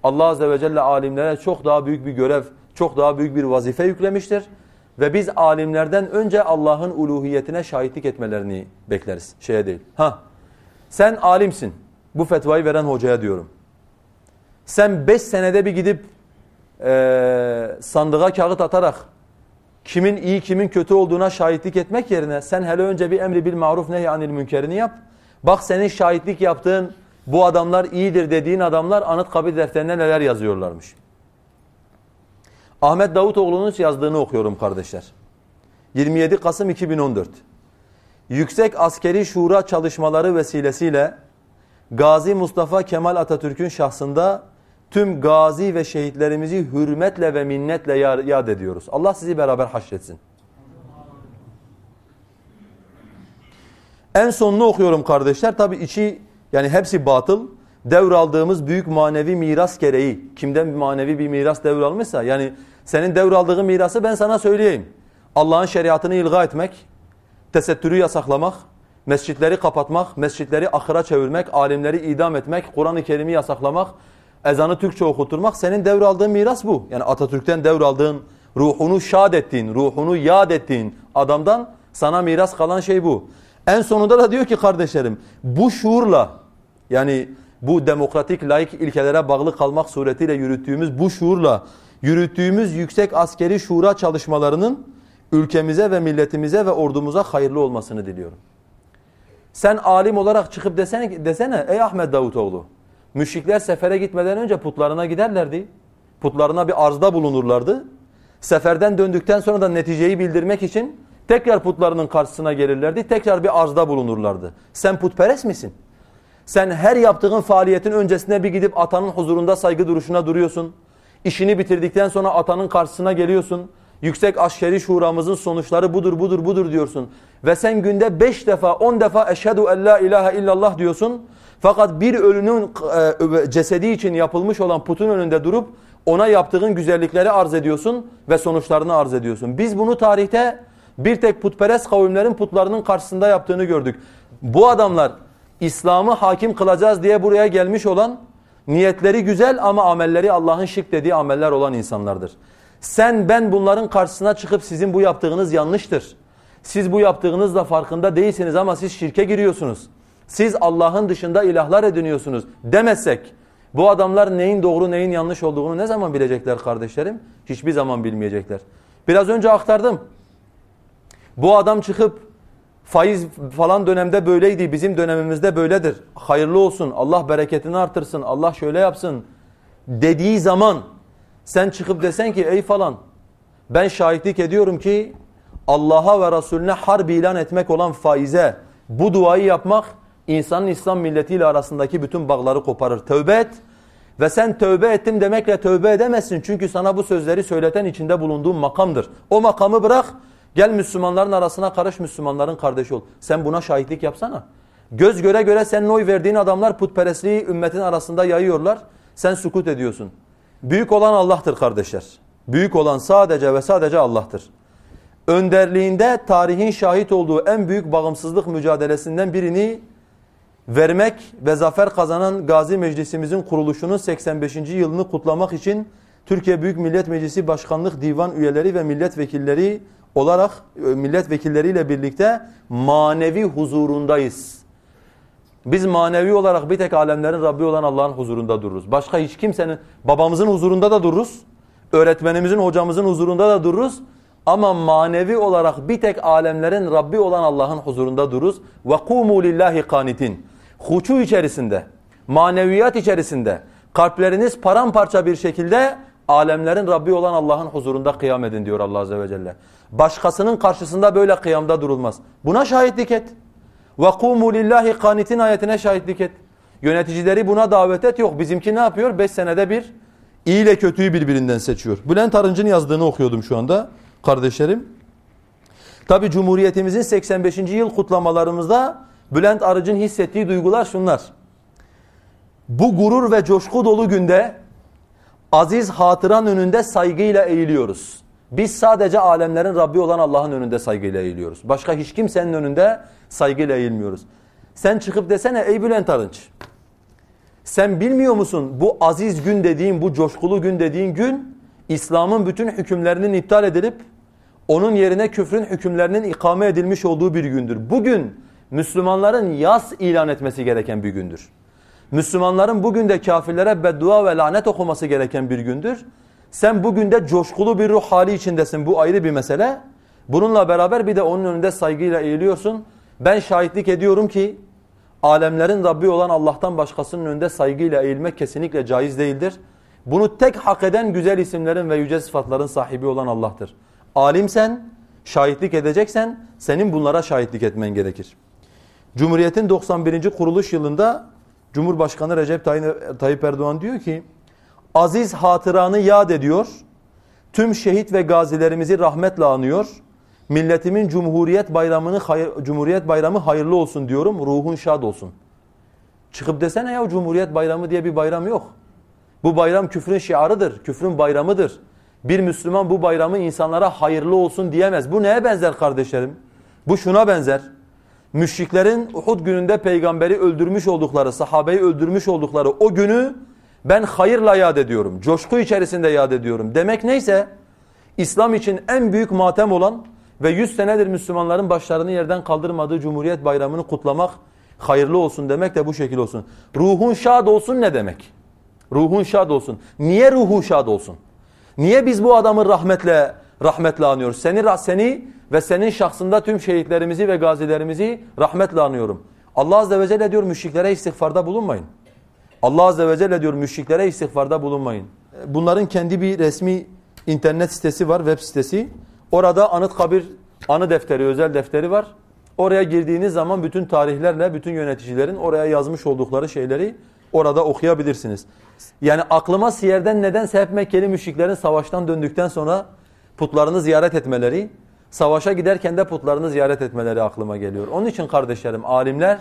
Allah Azze ve Celle alimlere çok daha büyük bir görev, çok daha büyük bir vazife yüklemiştir. Ve biz alimlerden önce Allah'ın uluhiyetine şahitlik etmelerini bekleriz. Şeye değil. Ha, sen alimsin. Bu fetvayı veren hocaya diyorum. Sen beş senede bir gidip e, sandığa kağıt atarak kimin iyi kimin kötü olduğuna şahitlik etmek yerine sen hele önce bir emri bil maruf nehy anil münkerini yap. Bak senin şahitlik yaptığın bu adamlar iyidir dediğin adamlar Anıtkabir defterine neler yazıyorlarmış. Ahmet Davutoğlu'nun yazdığını okuyorum kardeşler. 27 Kasım 2014. Yüksek askeri şura çalışmaları vesilesiyle Gazi Mustafa Kemal Atatürk'ün şahsında tüm gazi ve şehitlerimizi hürmetle ve minnetle yad ediyoruz. Allah sizi beraber haşretsin. En sonunu okuyorum kardeşler. Tabi içi yani hepsi batıl. Devraldığımız büyük manevi miras gereği. Kimden manevi bir miras devralmışsa yani senin devraldığın mirası ben sana söyleyeyim. Allah'ın şeriatını ilga etmek, tesettürü yasaklamak, mescitleri kapatmak, mescitleri ahıra çevirmek, alimleri idam etmek, Kur'an-ı Kerim'i yasaklamak, ezanı Türkçe okuturmak senin devraldığın miras bu. Yani Atatürk'ten devraldığın, ruhunu şad ettiğin, ruhunu yad ettiğin adamdan sana miras kalan şey bu. En sonunda da diyor ki kardeşlerim bu şuurla yani bu demokratik laik ilkelere bağlı kalmak suretiyle yürüttüğümüz bu şuurla yürüttüğümüz yüksek askeri şura çalışmalarının ülkemize ve milletimize ve ordumuza hayırlı olmasını diliyorum. Sen alim olarak çıkıp desene, desene ey Ahmet Davutoğlu müşrikler sefere gitmeden önce putlarına giderlerdi. Putlarına bir arzda bulunurlardı. Seferden döndükten sonra da neticeyi bildirmek için tekrar putlarının karşısına gelirlerdi. Tekrar bir arzda bulunurlardı. Sen putperest misin? Sen her yaptığın faaliyetin öncesinde bir gidip atanın huzurunda saygı duruşuna duruyorsun. İşini bitirdikten sonra atanın karşısına geliyorsun. Yüksek askeri şuramızın sonuçları budur budur budur diyorsun. Ve sen günde beş defa on defa eşhedü en la ilahe illallah diyorsun. Fakat bir ölünün e, cesedi için yapılmış olan putun önünde durup ona yaptığın güzellikleri arz ediyorsun ve sonuçlarını arz ediyorsun. Biz bunu tarihte bir tek putperest kavimlerin putlarının karşısında yaptığını gördük. Bu adamlar İslam'ı hakim kılacağız diye buraya gelmiş olan niyetleri güzel ama amelleri Allah'ın şirk dediği ameller olan insanlardır. Sen ben bunların karşısına çıkıp sizin bu yaptığınız yanlıştır. Siz bu yaptığınızla farkında değilsiniz ama siz şirke giriyorsunuz. Siz Allah'ın dışında ilahlar ediniyorsunuz demezsek bu adamlar neyin doğru neyin yanlış olduğunu ne zaman bilecekler kardeşlerim? Hiçbir zaman bilmeyecekler. Biraz önce aktardım. Bu adam çıkıp faiz falan dönemde böyleydi bizim dönemimizde böyledir. Hayırlı olsun Allah bereketini artırsın Allah şöyle yapsın dediği zaman sen çıkıp desen ki ey falan ben şahitlik ediyorum ki Allah'a ve Resulüne harbi ilan etmek olan faize bu duayı yapmak insanın İslam milletiyle arasındaki bütün bağları koparır. Tövbe et ve sen tövbe ettim demekle tövbe edemezsin. Çünkü sana bu sözleri söyleten içinde bulunduğun makamdır. O makamı bırak gel Müslümanların arasına karış Müslümanların kardeşi ol. Sen buna şahitlik yapsana. Göz göre göre senin oy verdiğin adamlar putperestliği ümmetin arasında yayıyorlar. Sen sukut ediyorsun. Büyük olan Allah'tır kardeşler. Büyük olan sadece ve sadece Allah'tır. Önderliğinde tarihin şahit olduğu en büyük bağımsızlık mücadelesinden birini vermek ve zafer kazanan Gazi Meclisimizin kuruluşunun 85. yılını kutlamak için Türkiye Büyük Millet Meclisi Başkanlık Divan üyeleri ve milletvekilleri olarak e, milletvekilleriyle birlikte manevi huzurundayız. Biz manevi olarak bir tek alemlerin Rabbi olan Allah'ın huzurunda dururuz. Başka hiç kimsenin, babamızın huzurunda da dururuz. Öğretmenimizin, hocamızın huzurunda da dururuz. Ama manevi olarak bir tek alemlerin Rabbi olan Allah'ın huzurunda dururuz. وَقُومُوا لِلّٰهِ قَانِتِينَ Huçu içerisinde, maneviyat içerisinde, kalpleriniz paramparça bir şekilde alemlerin Rabbi olan Allah'ın huzurunda kıyam edin diyor Allah Azze ve Celle. Başkasının karşısında böyle kıyamda durulmaz. Buna şahitlik et. وَقُومُوا لِلّٰهِ قَانِتِينَ ayetine şahitlik et. Yöneticileri buna davet et. Yok bizimki ne yapıyor? Beş senede bir iyi ile kötüyü birbirinden seçiyor. Bülent Arınç'ın yazdığını okuyordum şu anda kardeşlerim. Tabi Cumhuriyetimizin 85. yıl kutlamalarımızda Bülent Arıcı'nın hissettiği duygular şunlar. Bu gurur ve coşku dolu günde aziz hatıran önünde saygıyla eğiliyoruz. Biz sadece alemlerin Rabbi olan Allah'ın önünde saygıyla eğiliyoruz. Başka hiç kimsenin önünde saygıyla eğilmiyoruz. Sen çıkıp desene ey Bülent Arınç. Sen bilmiyor musun bu aziz gün dediğin, bu coşkulu gün dediğin gün İslam'ın bütün hükümlerinin iptal edilip onun yerine küfrün hükümlerinin ikame edilmiş olduğu bir gündür. Bugün Müslümanların yas ilan etmesi gereken bir gündür. Müslümanların bugün de kafirlere beddua ve lanet okuması gereken bir gündür. Sen bugün de coşkulu bir ruh hali içindesin. Bu ayrı bir mesele. Bununla beraber bir de onun önünde saygıyla eğiliyorsun. Ben şahitlik ediyorum ki alemlerin Rabbi olan Allah'tan başkasının önünde saygıyla eğilmek kesinlikle caiz değildir. Bunu tek hak eden güzel isimlerin ve yüce sıfatların sahibi olan Allah'tır. Alimsen, şahitlik edeceksen senin bunlara şahitlik etmen gerekir. Cumhuriyetin 91. kuruluş yılında Cumhurbaşkanı Recep Tayyip Erdoğan diyor ki aziz hatıranı yad ediyor, tüm şehit ve gazilerimizi rahmetle anıyor, milletimin Cumhuriyet bayramını Cumhuriyet bayramı hayırlı olsun diyorum, ruhun şad olsun. Çıkıp desene ya Cumhuriyet bayramı diye bir bayram yok. Bu bayram küfrün şiarıdır, küfrün bayramıdır. Bir Müslüman bu bayramı insanlara hayırlı olsun diyemez. Bu neye benzer kardeşlerim? Bu şuna benzer. Müşriklerin Uhud gününde peygamberi öldürmüş oldukları, sahabeyi öldürmüş oldukları o günü ben hayırla yad ediyorum. Coşku içerisinde yad ediyorum. Demek neyse İslam için en büyük matem olan ve 100 senedir Müslümanların başlarını yerden kaldırmadığı Cumhuriyet Bayramı'nı kutlamak hayırlı olsun demek de bu şekil olsun. Ruhun şad olsun ne demek? Ruhun şad olsun. Niye ruhun şad olsun? Niye biz bu adamı rahmetle rahmetle anıyoruz? Seni seni ve senin şahsında tüm şehitlerimizi ve gazilerimizi rahmetle anıyorum. Allah azze ve celle diyor müşriklere istiğfarda bulunmayın. Allah azze ve celle diyor müşriklere istiğfarda bulunmayın. Bunların kendi bir resmi internet sitesi var, web sitesi. Orada Anıtkabir anı defteri, özel defteri var. Oraya girdiğiniz zaman bütün tarihlerle, bütün yöneticilerin oraya yazmış oldukları şeyleri orada okuyabilirsiniz. Yani aklıma Siyer'den nedense hep Mekkeli müşriklerin savaştan döndükten sonra putlarını ziyaret etmeleri, savaşa giderken de putlarını ziyaret etmeleri aklıma geliyor. Onun için kardeşlerim, alimler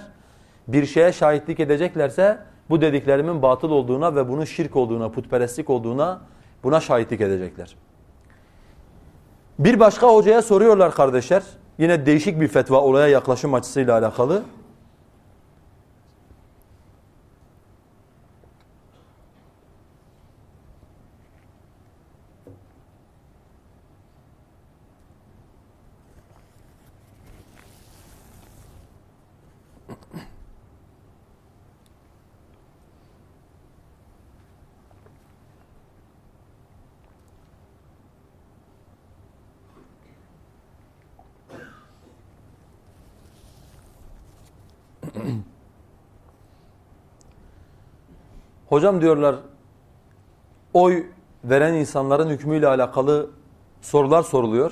bir şeye şahitlik edeceklerse bu dediklerimin batıl olduğuna ve bunun şirk olduğuna, putperestlik olduğuna buna şahitlik edecekler. Bir başka hocaya soruyorlar kardeşler. Yine değişik bir fetva olaya yaklaşım açısıyla alakalı. Hocam diyorlar oy veren insanların hükmüyle alakalı sorular soruluyor.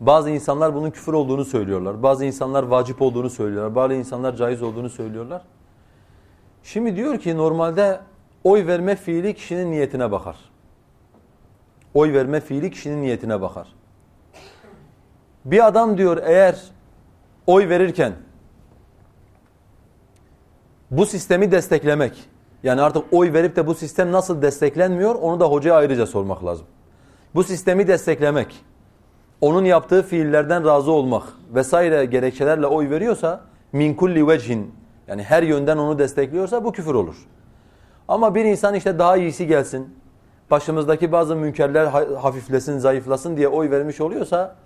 Bazı insanlar bunun küfür olduğunu söylüyorlar. Bazı insanlar vacip olduğunu söylüyorlar. Bazı insanlar caiz olduğunu söylüyorlar. Şimdi diyor ki normalde oy verme fiili kişinin niyetine bakar. Oy verme fiili kişinin niyetine bakar. Bir adam diyor eğer oy verirken bu sistemi desteklemek. Yani artık oy verip de bu sistem nasıl desteklenmiyor onu da hocaya ayrıca sormak lazım. Bu sistemi desteklemek, onun yaptığı fiillerden razı olmak vesaire gerekçelerle oy veriyorsa min kulli vechin yani her yönden onu destekliyorsa bu küfür olur. Ama bir insan işte daha iyisi gelsin, başımızdaki bazı münkerler hafiflesin, zayıflasın diye oy vermiş oluyorsa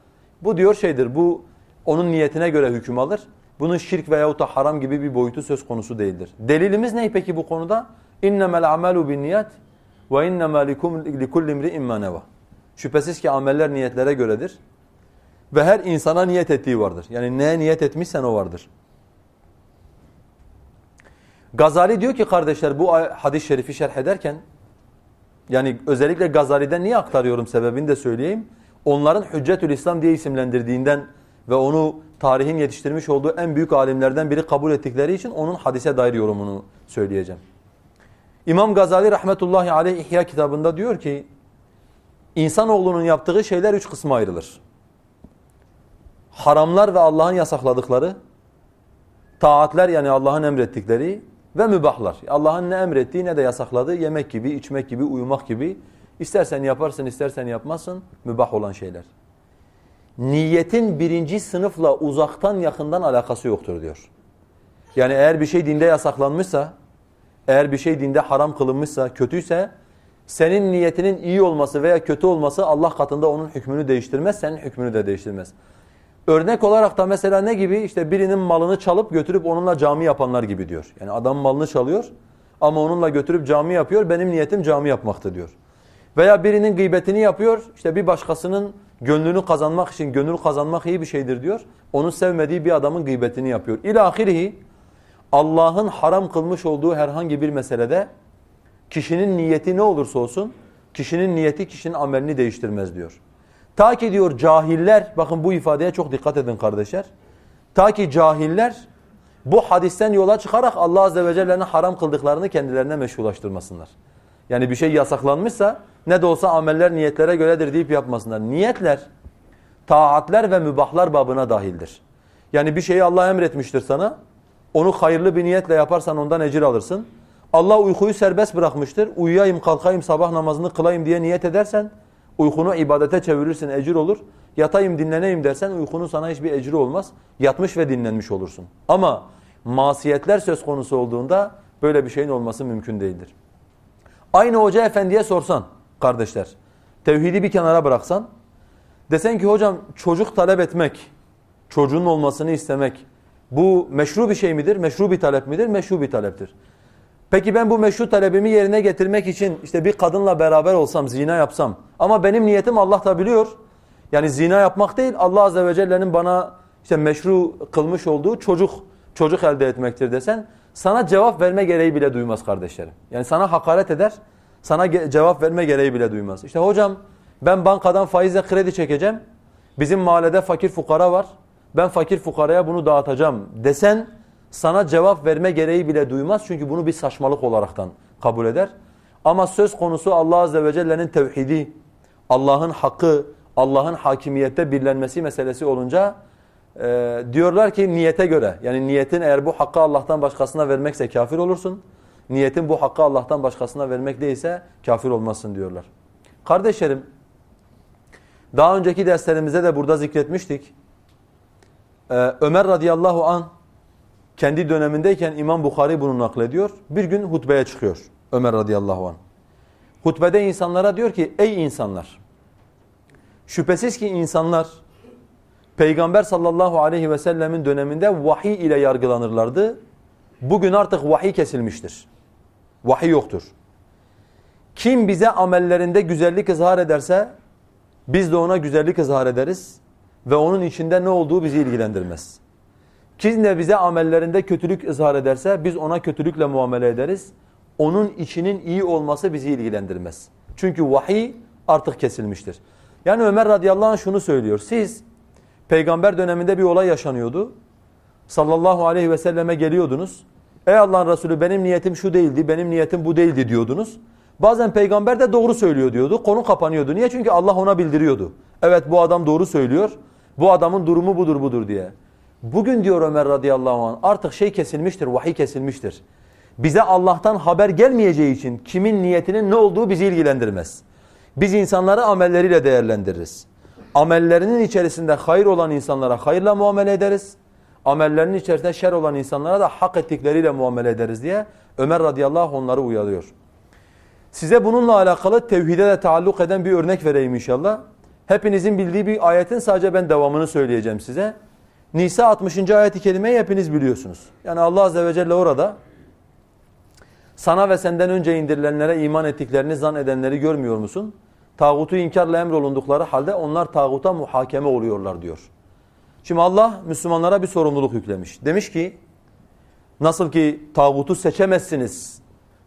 bu diyor şeydir, bu onun niyetine göre hüküm alır. Bunun şirk veyahut da haram gibi bir boyutu söz konusu değildir. Delilimiz ne peki bu konuda? اِنَّمَا الْعَمَلُ بِالنِّيَاتِ وَاِنَّمَا لِكُلِّ اِمْرِ اِمَّا نَوَى Şüphesiz ki ameller niyetlere göredir. Ve her insana niyet ettiği vardır. Yani neye niyet etmişsen o vardır. Gazali diyor ki kardeşler bu hadis-i şerifi şerh ederken yani özellikle Gazali'den niye aktarıyorum sebebini de söyleyeyim. Onların Hüccetül İslam diye isimlendirdiğinden ve onu tarihin yetiştirmiş olduğu en büyük alimlerden biri kabul ettikleri için onun hadise dair yorumunu söyleyeceğim. İmam Gazali rahmetullahi aleyh İhya kitabında diyor ki insanoğlunun yaptığı şeyler üç kısma ayrılır. Haramlar ve Allah'ın yasakladıkları, taatler yani Allah'ın emrettikleri ve mübahlar. Allah'ın ne emrettiği ne de yasakladığı yemek gibi, içmek gibi, uyumak gibi istersen yaparsın istersen yapmazsın mübah olan şeyler niyetin birinci sınıfla uzaktan yakından alakası yoktur diyor. Yani eğer bir şey dinde yasaklanmışsa, eğer bir şey dinde haram kılınmışsa, kötüyse senin niyetinin iyi olması veya kötü olması Allah katında onun hükmünü değiştirmez, senin hükmünü de değiştirmez. Örnek olarak da mesela ne gibi? İşte birinin malını çalıp götürüp onunla cami yapanlar gibi diyor. Yani adam malını çalıyor ama onunla götürüp cami yapıyor. Benim niyetim cami yapmaktı diyor. Veya birinin gıybetini yapıyor. İşte bir başkasının gönlünü kazanmak için gönül kazanmak iyi bir şeydir diyor. Onun sevmediği bir adamın gıybetini yapıyor. İlahirihi Allah'ın haram kılmış olduğu herhangi bir meselede kişinin niyeti ne olursa olsun kişinin niyeti kişinin amelini değiştirmez diyor. Ta ki diyor cahiller, bakın bu ifadeye çok dikkat edin kardeşler. Ta ki cahiller bu hadisten yola çıkarak Allah Azze ve Celle'nin haram kıldıklarını kendilerine meşrulaştırmasınlar. Yani bir şey yasaklanmışsa ne de olsa ameller niyetlere göredir deyip yapmasınlar. Niyetler, taatler ve mübahlar babına dahildir. Yani bir şeyi Allah emretmiştir sana, onu hayırlı bir niyetle yaparsan ondan ecir alırsın. Allah uykuyu serbest bırakmıştır, uyuyayım kalkayım sabah namazını kılayım diye niyet edersen, Uykunu ibadete çevirirsin ecir olur. Yatayım dinleneyim dersen uykunun sana hiçbir ecri olmaz. Yatmış ve dinlenmiş olursun. Ama masiyetler söz konusu olduğunda böyle bir şeyin olması mümkün değildir. Aynı hoca efendiye sorsan kardeşler, tevhidi bir kenara bıraksan, desen ki hocam çocuk talep etmek, çocuğun olmasını istemek, bu meşru bir şey midir? Meşru bir talep midir? Meşru bir taleptir. Peki ben bu meşru talebimi yerine getirmek için işte bir kadınla beraber olsam, zina yapsam ama benim niyetim Allah da biliyor. Yani zina yapmak değil, Allah azze ve celle'nin bana işte meşru kılmış olduğu çocuk çocuk elde etmektir desen sana cevap verme gereği bile duymaz kardeşlerim. Yani sana hakaret eder, sana cevap verme gereği bile duymaz. İşte hocam ben bankadan faizle kredi çekeceğim. Bizim mahallede fakir fukara var. Ben fakir fukaraya bunu dağıtacağım desen sana cevap verme gereği bile duymaz. Çünkü bunu bir saçmalık olaraktan kabul eder. Ama söz konusu Allah Azze ve Celle'nin tevhidi, Allah'ın hakkı, Allah'ın hakimiyette birlenmesi meselesi olunca e, diyorlar ki niyete göre yani niyetin eğer bu hakkı Allah'tan başkasına vermekse kafir olursun. Niyetin bu hakkı Allah'tan başkasına vermek değilse kafir olmazsın diyorlar. Kardeşlerim daha önceki derslerimizde de burada zikretmiştik. Ee, Ömer radıyallahu an kendi dönemindeyken İmam Bukhari bunu naklediyor. Bir gün hutbeye çıkıyor Ömer radıyallahu anh. Hutbede insanlara diyor ki ey insanlar şüphesiz ki insanlar Peygamber sallallahu aleyhi ve sellemin döneminde vahiy ile yargılanırlardı. Bugün artık vahiy kesilmiştir. Vahiy yoktur. Kim bize amellerinde güzellik izhar ederse biz de ona güzellik izhar ederiz ve onun içinde ne olduğu bizi ilgilendirmez. Kim de bize amellerinde kötülük ızhar ederse biz ona kötülükle muamele ederiz. Onun içinin iyi olması bizi ilgilendirmez. Çünkü vahiy artık kesilmiştir. Yani Ömer radıyallahu anh şunu söylüyor. Siz peygamber döneminde bir olay yaşanıyordu. Sallallahu aleyhi ve selleme geliyordunuz. Ey Allah'ın Resulü benim niyetim şu değildi, benim niyetim bu değildi diyordunuz. Bazen peygamber de doğru söylüyor diyordu. Konu kapanıyordu. Niye? Çünkü Allah ona bildiriyordu. Evet bu adam doğru söylüyor. Bu adamın durumu budur budur diye. Bugün diyor Ömer radıyallahu anh artık şey kesilmiştir, vahiy kesilmiştir. Bize Allah'tan haber gelmeyeceği için kimin niyetinin ne olduğu bizi ilgilendirmez. Biz insanları amelleriyle değerlendiririz. Amellerinin içerisinde hayır olan insanlara hayırla muamele ederiz. Amellerinin içerisinde şer olan insanlara da hak ettikleriyle muamele ederiz diye Ömer radıyallahu onları uyarıyor. Size bununla alakalı tevhide de taalluk eden bir örnek vereyim inşallah. Hepinizin bildiği bir ayetin sadece ben devamını söyleyeceğim size. Nisa 60. ayet-i kerimeyi hepiniz biliyorsunuz. Yani Allah Azze ve Celle orada sana ve senden önce indirilenlere iman ettiklerini zan edenleri görmüyor musun? Tağutu inkarla emrolundukları halde onlar tağuta muhakeme oluyorlar diyor. Şimdi Allah Müslümanlara bir sorumluluk yüklemiş. Demiş ki nasıl ki tağutu seçemezsiniz,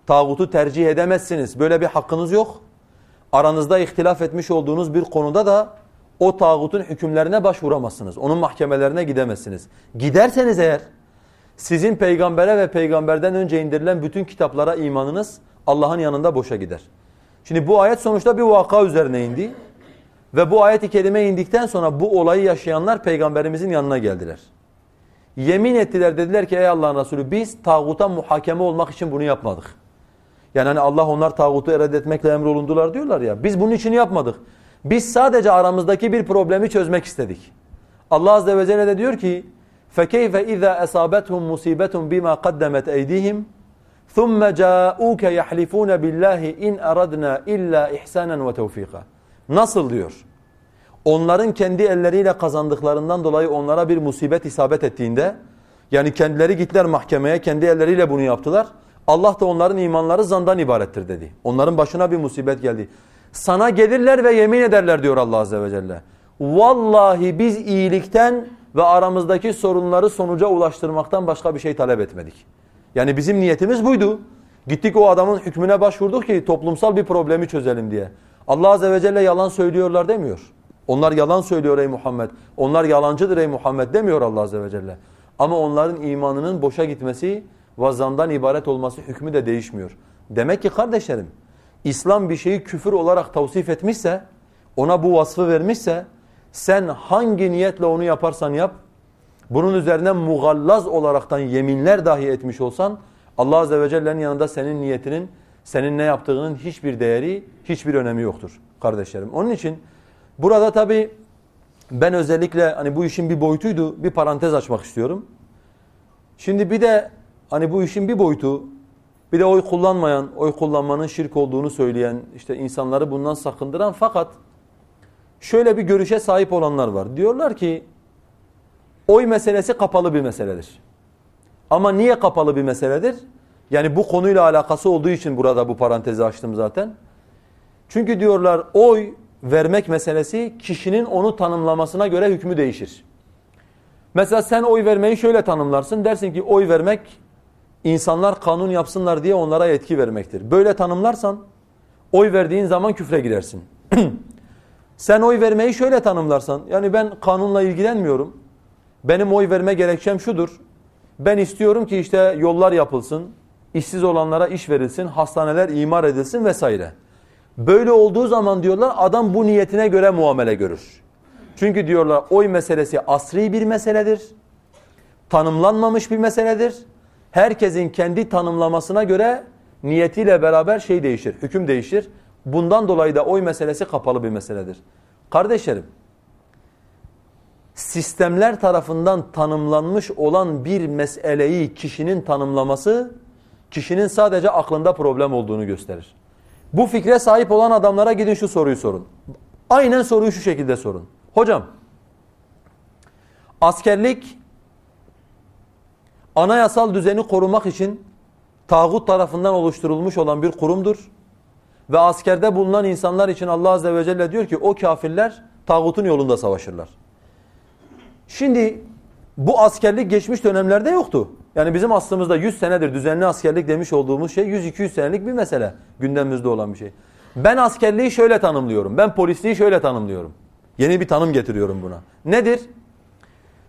tağutu tercih edemezsiniz, böyle bir hakkınız yok. Aranızda ihtilaf etmiş olduğunuz bir konuda da o tağutun hükümlerine başvuramazsınız. Onun mahkemelerine gidemezsiniz. Giderseniz eğer sizin peygambere ve peygamberden önce indirilen bütün kitaplara imanınız Allah'ın yanında boşa gider. Şimdi bu ayet sonuçta bir vaka üzerine indi. Ve bu ayet-i kerime indikten sonra bu olayı yaşayanlar peygamberimizin yanına geldiler. Yemin ettiler dediler ki ey Allah'ın Resulü biz tağuta muhakeme olmak için bunu yapmadık. Yani hani Allah onlar tağutu eredetmekle emrolundular diyorlar ya. Biz bunun için yapmadık. Biz sadece aramızdaki bir problemi çözmek istedik. Allah azze ve celle de diyor ki فَكَيْفَ اِذَا أَصَابَتْهُمْ مُصِيبَةٌ بِمَا قَدَّمَتْ اَيْدِيهِمْ ثُمَّ جَاءُوكَ يَحْلِفُونَ بِاللّٰهِ اِنْ اَرَدْنَا اِلَّا اِحْسَانًا وَتَوْفِيقًا Nasıl diyor? onların kendi elleriyle kazandıklarından dolayı onlara bir musibet isabet ettiğinde yani kendileri gittiler mahkemeye kendi elleriyle bunu yaptılar. Allah da onların imanları zandan ibarettir dedi. Onların başına bir musibet geldi. Sana gelirler ve yemin ederler diyor Allah Azze ve Celle. Vallahi biz iyilikten ve aramızdaki sorunları sonuca ulaştırmaktan başka bir şey talep etmedik. Yani bizim niyetimiz buydu. Gittik o adamın hükmüne başvurduk ki toplumsal bir problemi çözelim diye. Allah Azze ve Celle yalan söylüyorlar demiyor. Onlar yalan söylüyor ey Muhammed. Onlar yalancıdır ey Muhammed demiyor Allah Azze ve Celle. Ama onların imanının boşa gitmesi vazandan ibaret olması hükmü de değişmiyor. Demek ki kardeşlerim İslam bir şeyi küfür olarak tavsif etmişse, ona bu vasfı vermişse sen hangi niyetle onu yaparsan yap, bunun üzerine mugallaz olaraktan yeminler dahi etmiş olsan Allah Azze ve Celle'nin yanında senin niyetinin, senin ne yaptığının hiçbir değeri, hiçbir önemi yoktur kardeşlerim. Onun için burada tabi ben özellikle hani bu işin bir boyutuydu, bir parantez açmak istiyorum. Şimdi bir de hani bu işin bir boyutu, bir de oy kullanmayan, oy kullanmanın şirk olduğunu söyleyen, işte insanları bundan sakındıran fakat şöyle bir görüşe sahip olanlar var. Diyorlar ki oy meselesi kapalı bir meseledir. Ama niye kapalı bir meseledir? Yani bu konuyla alakası olduğu için burada bu parantezi açtım zaten. Çünkü diyorlar oy vermek meselesi kişinin onu tanımlamasına göre hükmü değişir. Mesela sen oy vermeyi şöyle tanımlarsın. Dersin ki oy vermek insanlar kanun yapsınlar diye onlara yetki vermektir. Böyle tanımlarsan oy verdiğin zaman küfre girersin. Sen oy vermeyi şöyle tanımlarsan, yani ben kanunla ilgilenmiyorum. Benim oy verme gerekçem şudur. Ben istiyorum ki işte yollar yapılsın, işsiz olanlara iş verilsin, hastaneler imar edilsin vesaire. Böyle olduğu zaman diyorlar adam bu niyetine göre muamele görür. Çünkü diyorlar oy meselesi asri bir meseledir. Tanımlanmamış bir meseledir. Herkesin kendi tanımlamasına göre niyetiyle beraber şey değişir, hüküm değişir. Bundan dolayı da oy meselesi kapalı bir meseledir. Kardeşlerim, sistemler tarafından tanımlanmış olan bir meseleyi kişinin tanımlaması, kişinin sadece aklında problem olduğunu gösterir. Bu fikre sahip olan adamlara gidin şu soruyu sorun. Aynen soruyu şu şekilde sorun. Hocam, askerlik anayasal düzeni korumak için tağut tarafından oluşturulmuş olan bir kurumdur. Ve askerde bulunan insanlar için Allah Azze ve Celle diyor ki o kafirler tağutun yolunda savaşırlar. Şimdi bu askerlik geçmiş dönemlerde yoktu. Yani bizim aslımızda 100 senedir düzenli askerlik demiş olduğumuz şey 100-200 senelik bir mesele gündemimizde olan bir şey. Ben askerliği şöyle tanımlıyorum. Ben polisliği şöyle tanımlıyorum. Yeni bir tanım getiriyorum buna. Nedir?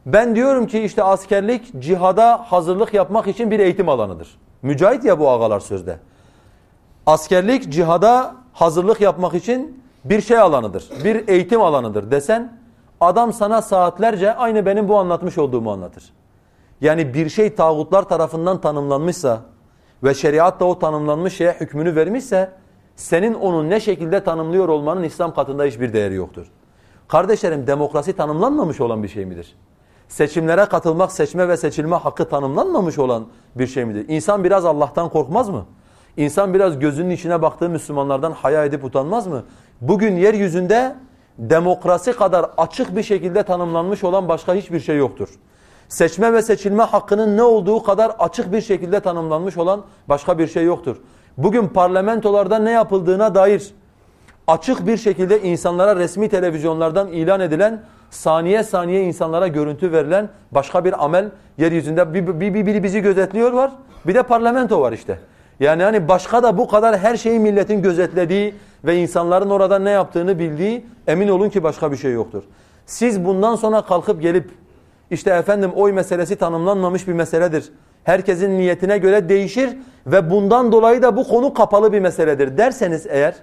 Ben diyorum ki işte askerlik cihada hazırlık yapmak için bir eğitim alanıdır. Mücahit ya bu ağalar sözde. Askerlik cihada hazırlık yapmak için bir şey alanıdır. Bir eğitim alanıdır desen adam sana saatlerce aynı benim bu anlatmış olduğumu anlatır. Yani bir şey tağutlar tarafından tanımlanmışsa ve şeriat da o tanımlanmış şeye hükmünü vermişse senin onu ne şekilde tanımlıyor olmanın İslam katında hiçbir değeri yoktur. Kardeşlerim demokrasi tanımlanmamış olan bir şey midir? Seçimlere katılmak, seçme ve seçilme hakkı tanımlanmamış olan bir şey midir? İnsan biraz Allah'tan korkmaz mı? İnsan biraz gözünün içine baktığı Müslümanlardan haya edip utanmaz mı? Bugün yeryüzünde demokrasi kadar açık bir şekilde tanımlanmış olan başka hiçbir şey yoktur. Seçme ve seçilme hakkının ne olduğu kadar açık bir şekilde tanımlanmış olan başka bir şey yoktur. Bugün parlamentolarda ne yapıldığına dair açık bir şekilde insanlara resmi televizyonlardan ilan edilen, saniye saniye insanlara görüntü verilen başka bir amel yeryüzünde bir, bir, bir, biri bizi gözetliyor var. Bir de parlamento var işte. Yani hani başka da bu kadar her şeyi milletin gözetlediği ve insanların orada ne yaptığını bildiği emin olun ki başka bir şey yoktur. Siz bundan sonra kalkıp gelip işte efendim oy meselesi tanımlanmamış bir meseledir. Herkesin niyetine göre değişir ve bundan dolayı da bu konu kapalı bir meseledir derseniz eğer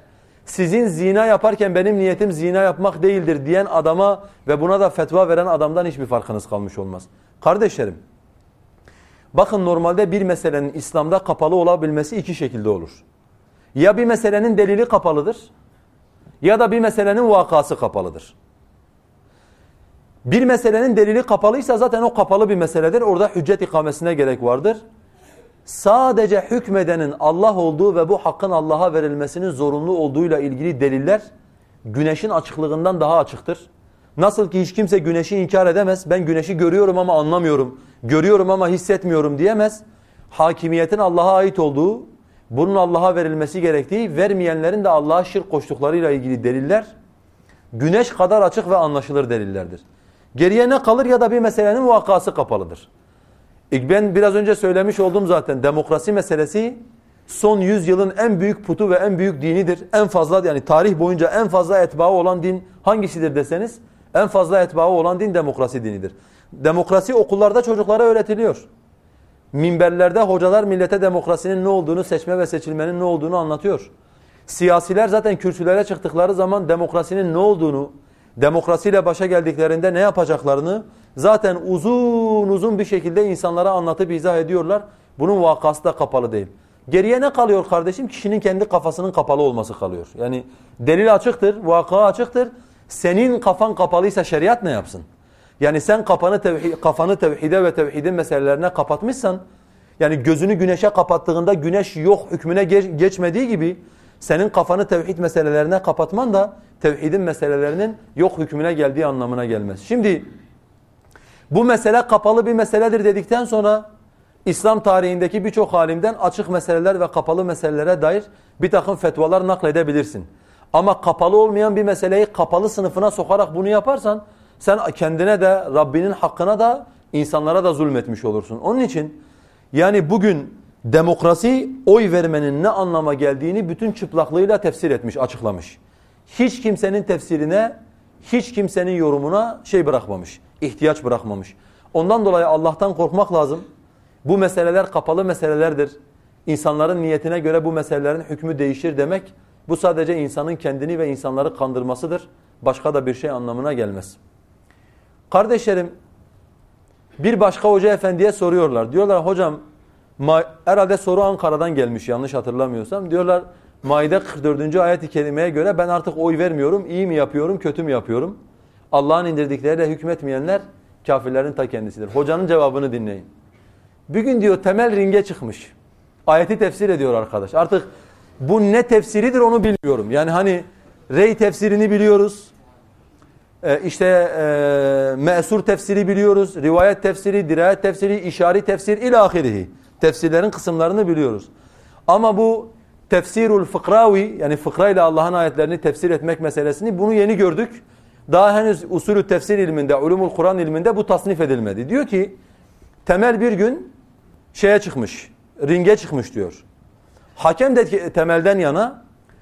sizin zina yaparken benim niyetim zina yapmak değildir diyen adama ve buna da fetva veren adamdan hiçbir farkınız kalmış olmaz. Kardeşlerim Bakın normalde bir meselenin İslam'da kapalı olabilmesi iki şekilde olur. Ya bir meselenin delili kapalıdır ya da bir meselenin vakası kapalıdır. Bir meselenin delili kapalıysa zaten o kapalı bir meseledir. Orada hüccet ikamesine gerek vardır. Sadece hükmedenin Allah olduğu ve bu hakkın Allah'a verilmesinin zorunlu olduğuyla ilgili deliller güneşin açıklığından daha açıktır. Nasıl ki hiç kimse güneşi inkar edemez. Ben güneşi görüyorum ama anlamıyorum. Görüyorum ama hissetmiyorum diyemez. Hakimiyetin Allah'a ait olduğu, bunun Allah'a verilmesi gerektiği, vermeyenlerin de Allah'a şirk koştuklarıyla ilgili deliller güneş kadar açık ve anlaşılır delillerdir. Geriye ne kalır ya da bir meselenin vakası kapalıdır. Ben biraz önce söylemiş oldum zaten demokrasi meselesi son 100 yılın en büyük putu ve en büyük dinidir. En fazla yani tarih boyunca en fazla etbaı olan din hangisidir deseniz en fazla etbaı olan din demokrasi dinidir. Demokrasi okullarda çocuklara öğretiliyor. Minberlerde hocalar millete demokrasinin ne olduğunu, seçme ve seçilmenin ne olduğunu anlatıyor. Siyasiler zaten kürsülere çıktıkları zaman demokrasinin ne olduğunu, demokrasiyle başa geldiklerinde ne yapacaklarını zaten uzun uzun bir şekilde insanlara anlatıp izah ediyorlar. Bunun vakası da kapalı değil. Geriye ne kalıyor kardeşim? Kişinin kendi kafasının kapalı olması kalıyor. Yani delil açıktır, vaka açıktır. Senin kafan kapalıysa şeriat ne yapsın? Yani sen kafanı, tevhid, kafanı tevhide ve tevhidin meselelerine kapatmışsan, yani gözünü güneşe kapattığında güneş yok hükmüne geç, geçmediği gibi senin kafanı tevhid meselelerine kapatman da tevhidin meselelerinin yok hükmüne geldiği anlamına gelmez. Şimdi bu mesele kapalı bir meseledir dedikten sonra İslam tarihindeki birçok alimden açık meseleler ve kapalı meselelere dair bir takım fetvalar nakledebilirsin. Ama kapalı olmayan bir meseleyi kapalı sınıfına sokarak bunu yaparsan sen kendine de Rabbinin hakkına da insanlara da zulmetmiş olursun. Onun için yani bugün demokrasi oy vermenin ne anlama geldiğini bütün çıplaklığıyla tefsir etmiş, açıklamış. Hiç kimsenin tefsirine, hiç kimsenin yorumuna şey bırakmamış, ihtiyaç bırakmamış. Ondan dolayı Allah'tan korkmak lazım. Bu meseleler kapalı meselelerdir. İnsanların niyetine göre bu meselelerin hükmü değişir demek bu sadece insanın kendini ve insanları kandırmasıdır. Başka da bir şey anlamına gelmez. Kardeşlerim bir başka hoca efendiye soruyorlar. Diyorlar hocam herhalde soru Ankara'dan gelmiş yanlış hatırlamıyorsam. Diyorlar Maide 44. ayet-i kerimeye göre ben artık oy vermiyorum. iyi mi yapıyorum, kötü mü yapıyorum? Allah'ın indirdikleriyle hükmetmeyenler kafirlerin ta kendisidir. Hocanın cevabını dinleyin. Bir gün diyor temel ringe çıkmış. Ayeti tefsir ediyor arkadaş. Artık bu ne tefsiridir onu bilmiyorum. Yani hani rey tefsirini biliyoruz. Ee, işte e, me'sur tefsiri biliyoruz. Rivayet tefsiri, dirayet tefsiri, işari tefsir ilahirihi. Tefsirlerin kısımlarını biliyoruz. Ama bu tefsirul fıkravi yani fıkra ile Allah'ın ayetlerini tefsir etmek meselesini bunu yeni gördük. Daha henüz usulü tefsir ilminde, ulumul Kur'an ilminde bu tasnif edilmedi. Diyor ki temel bir gün şeye çıkmış, ringe çıkmış diyor. Hakem de temelden yana.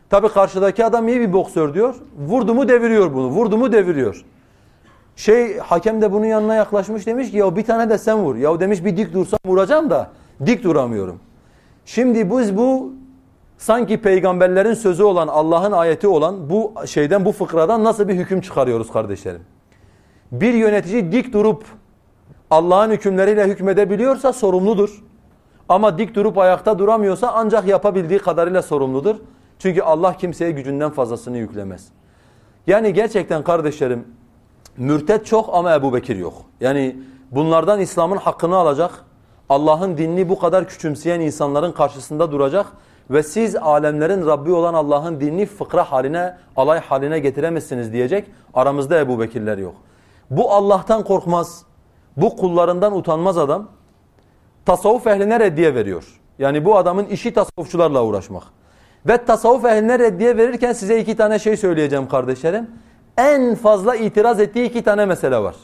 Tabi karşıdaki adam iyi bir boksör diyor. Vurdu mu deviriyor bunu. Vurdu mu deviriyor. Şey hakem de bunun yanına yaklaşmış demiş ki ya bir tane de sen vur. Ya demiş bir dik dursam vuracağım da dik duramıyorum. Şimdi biz bu sanki peygamberlerin sözü olan Allah'ın ayeti olan bu şeyden bu fıkradan nasıl bir hüküm çıkarıyoruz kardeşlerim? Bir yönetici dik durup Allah'ın hükümleriyle hükmedebiliyorsa sorumludur. Ama dik durup ayakta duramıyorsa ancak yapabildiği kadarıyla sorumludur. Çünkü Allah kimseye gücünden fazlasını yüklemez. Yani gerçekten kardeşlerim mürtet çok ama Ebu Bekir yok. Yani bunlardan İslam'ın hakkını alacak, Allah'ın dinini bu kadar küçümseyen insanların karşısında duracak ve siz alemlerin Rabbi olan Allah'ın dinini fıkra haline, alay haline getiremezsiniz diyecek aramızda Ebu Bekirler yok. Bu Allah'tan korkmaz, bu kullarından utanmaz adam tasavvuf ehline reddiye veriyor. Yani bu adamın işi tasavvufçularla uğraşmak. Ve tasavvuf ehline reddiye verirken size iki tane şey söyleyeceğim kardeşlerim. En fazla itiraz ettiği iki tane mesele var.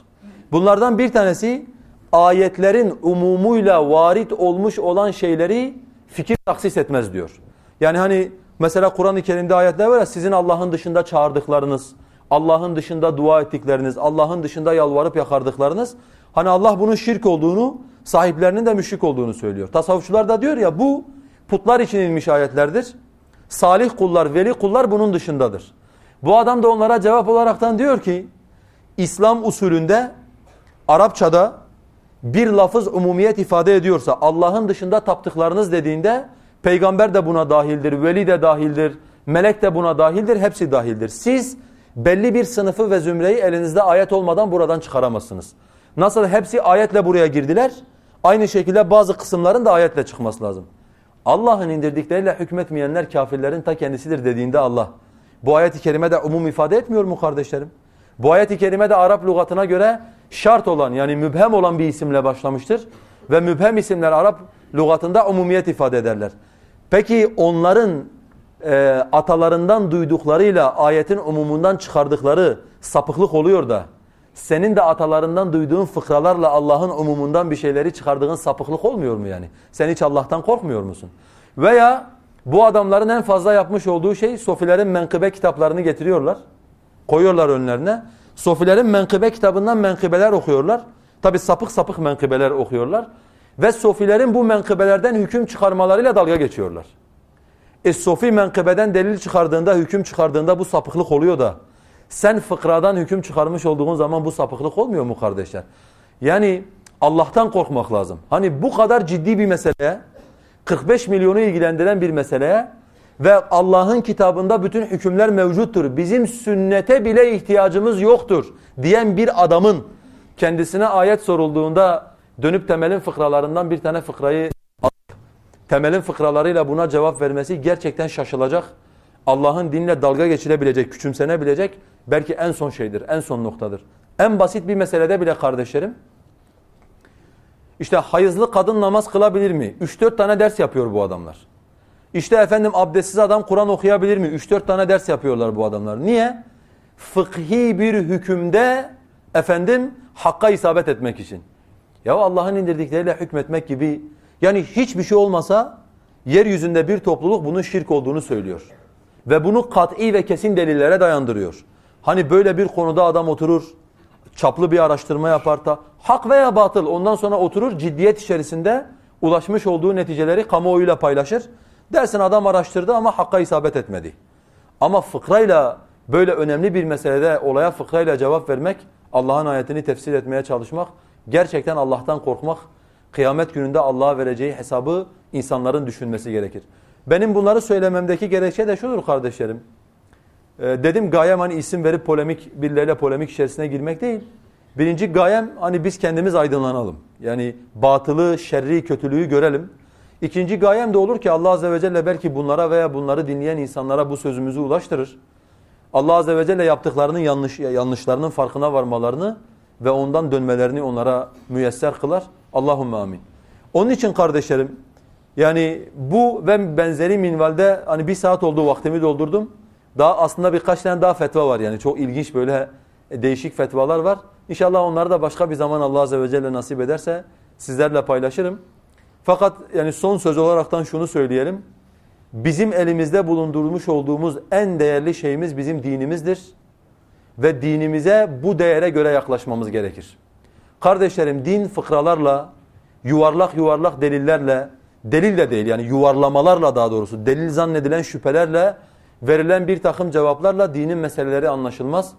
Bunlardan bir tanesi ayetlerin umumuyla varit olmuş olan şeyleri fikir taksis etmez diyor. Yani hani mesela Kur'an-ı Kerim'de ayetler var ya sizin Allah'ın dışında çağırdıklarınız, Allah'ın dışında dua ettikleriniz, Allah'ın dışında yalvarıp yakardıklarınız. Hani Allah bunun şirk olduğunu sahiplerinin de müşrik olduğunu söylüyor. Tasavvufçular da diyor ya bu putlar için inmiş ayetlerdir. Salih kullar, veli kullar bunun dışındadır. Bu adam da onlara cevap olaraktan diyor ki İslam usulünde Arapçada bir lafız umumiyet ifade ediyorsa Allah'ın dışında taptıklarınız dediğinde peygamber de buna dahildir, veli de dahildir, melek de buna dahildir, hepsi dahildir. Siz belli bir sınıfı ve zümreyi elinizde ayet olmadan buradan çıkaramazsınız. Nasıl hepsi ayetle buraya girdiler? Aynı şekilde bazı kısımların da ayetle çıkması lazım. Allah'ın indirdikleriyle hükmetmeyenler kafirlerin ta kendisidir dediğinde Allah. Bu ayet-i kerimede umum ifade etmiyor mu kardeşlerim? Bu ayet-i kerime de Arap lügatına göre şart olan yani mübhem olan bir isimle başlamıştır. Ve mübhem isimler Arap lügatında umumiyet ifade ederler. Peki onların e, atalarından duyduklarıyla ayetin umumundan çıkardıkları sapıklık oluyor da senin de atalarından duyduğun fıkralarla Allah'ın umumundan bir şeyleri çıkardığın sapıklık olmuyor mu yani? Sen hiç Allah'tan korkmuyor musun? Veya bu adamların en fazla yapmış olduğu şey Sofilerin menkıbe kitaplarını getiriyorlar. Koyuyorlar önlerine. Sofilerin menkıbe kitabından menkıbeler okuyorlar. Tabi sapık sapık menkıbeler okuyorlar. Ve Sofilerin bu menkıbelerden hüküm çıkarmalarıyla dalga geçiyorlar. E Sofi menkıbeden delil çıkardığında, hüküm çıkardığında bu sapıklık oluyor da sen fıkradan hüküm çıkarmış olduğun zaman bu sapıklık olmuyor mu kardeşler? Yani Allah'tan korkmak lazım. Hani bu kadar ciddi bir meseleye, 45 milyonu ilgilendiren bir meseleye ve Allah'ın kitabında bütün hükümler mevcuttur. Bizim sünnete bile ihtiyacımız yoktur diyen bir adamın kendisine ayet sorulduğunda dönüp temelin fıkralarından bir tane fıkrayı temelin fıkralarıyla buna cevap vermesi gerçekten şaşılacak. Allah'ın dinle dalga geçilebilecek, küçümsenebilecek belki en son şeydir, en son noktadır. En basit bir meselede bile kardeşlerim, işte hayızlı kadın namaz kılabilir mi? 3-4 tane ders yapıyor bu adamlar. İşte efendim abdestsiz adam Kur'an okuyabilir mi? 3-4 tane ders yapıyorlar bu adamlar. Niye? Fıkhi bir hükümde efendim hakka isabet etmek için. Ya Allah'ın indirdikleriyle hükmetmek gibi yani hiçbir şey olmasa yeryüzünde bir topluluk bunun şirk olduğunu söylüyor. Ve bunu kat'i ve kesin delillere dayandırıyor. Hani böyle bir konuda adam oturur, çaplı bir araştırma yapar da hak veya batıl ondan sonra oturur ciddiyet içerisinde ulaşmış olduğu neticeleri kamuoyuyla paylaşır. Dersin adam araştırdı ama hakka isabet etmedi. Ama fıkrayla böyle önemli bir meselede olaya fıkrayla cevap vermek, Allah'ın ayetini tefsir etmeye çalışmak, gerçekten Allah'tan korkmak, kıyamet gününde Allah'a vereceği hesabı insanların düşünmesi gerekir. Benim bunları söylememdeki gerekçe de şudur kardeşlerim. Ee, dedim gayem hani isim verip polemik, birileriyle polemik içerisine girmek değil. Birinci gayem hani biz kendimiz aydınlanalım. Yani batılı, şerri, kötülüğü görelim. İkinci gayem de olur ki Allah Azze ve Celle belki bunlara veya bunları dinleyen insanlara bu sözümüzü ulaştırır. Allah Azze ve Celle yaptıklarının yanlış, yanlışlarının farkına varmalarını ve ondan dönmelerini onlara müyesser kılar. Allahümme amin. Onun için kardeşlerim yani bu ve benzeri minvalde hani bir saat oldu vaktimi doldurdum. Daha aslında birkaç tane daha fetva var yani çok ilginç böyle değişik fetvalar var. İnşallah onları da başka bir zaman Allah Azze ve Celle nasip ederse sizlerle paylaşırım. Fakat yani son söz olaraktan şunu söyleyelim. Bizim elimizde bulundurmuş olduğumuz en değerli şeyimiz bizim dinimizdir. Ve dinimize bu değere göre yaklaşmamız gerekir. Kardeşlerim din fıkralarla, yuvarlak yuvarlak delillerle, delil de değil yani yuvarlamalarla daha doğrusu delil zannedilen şüphelerle verilen bir takım cevaplarla dinin meseleleri anlaşılmaz.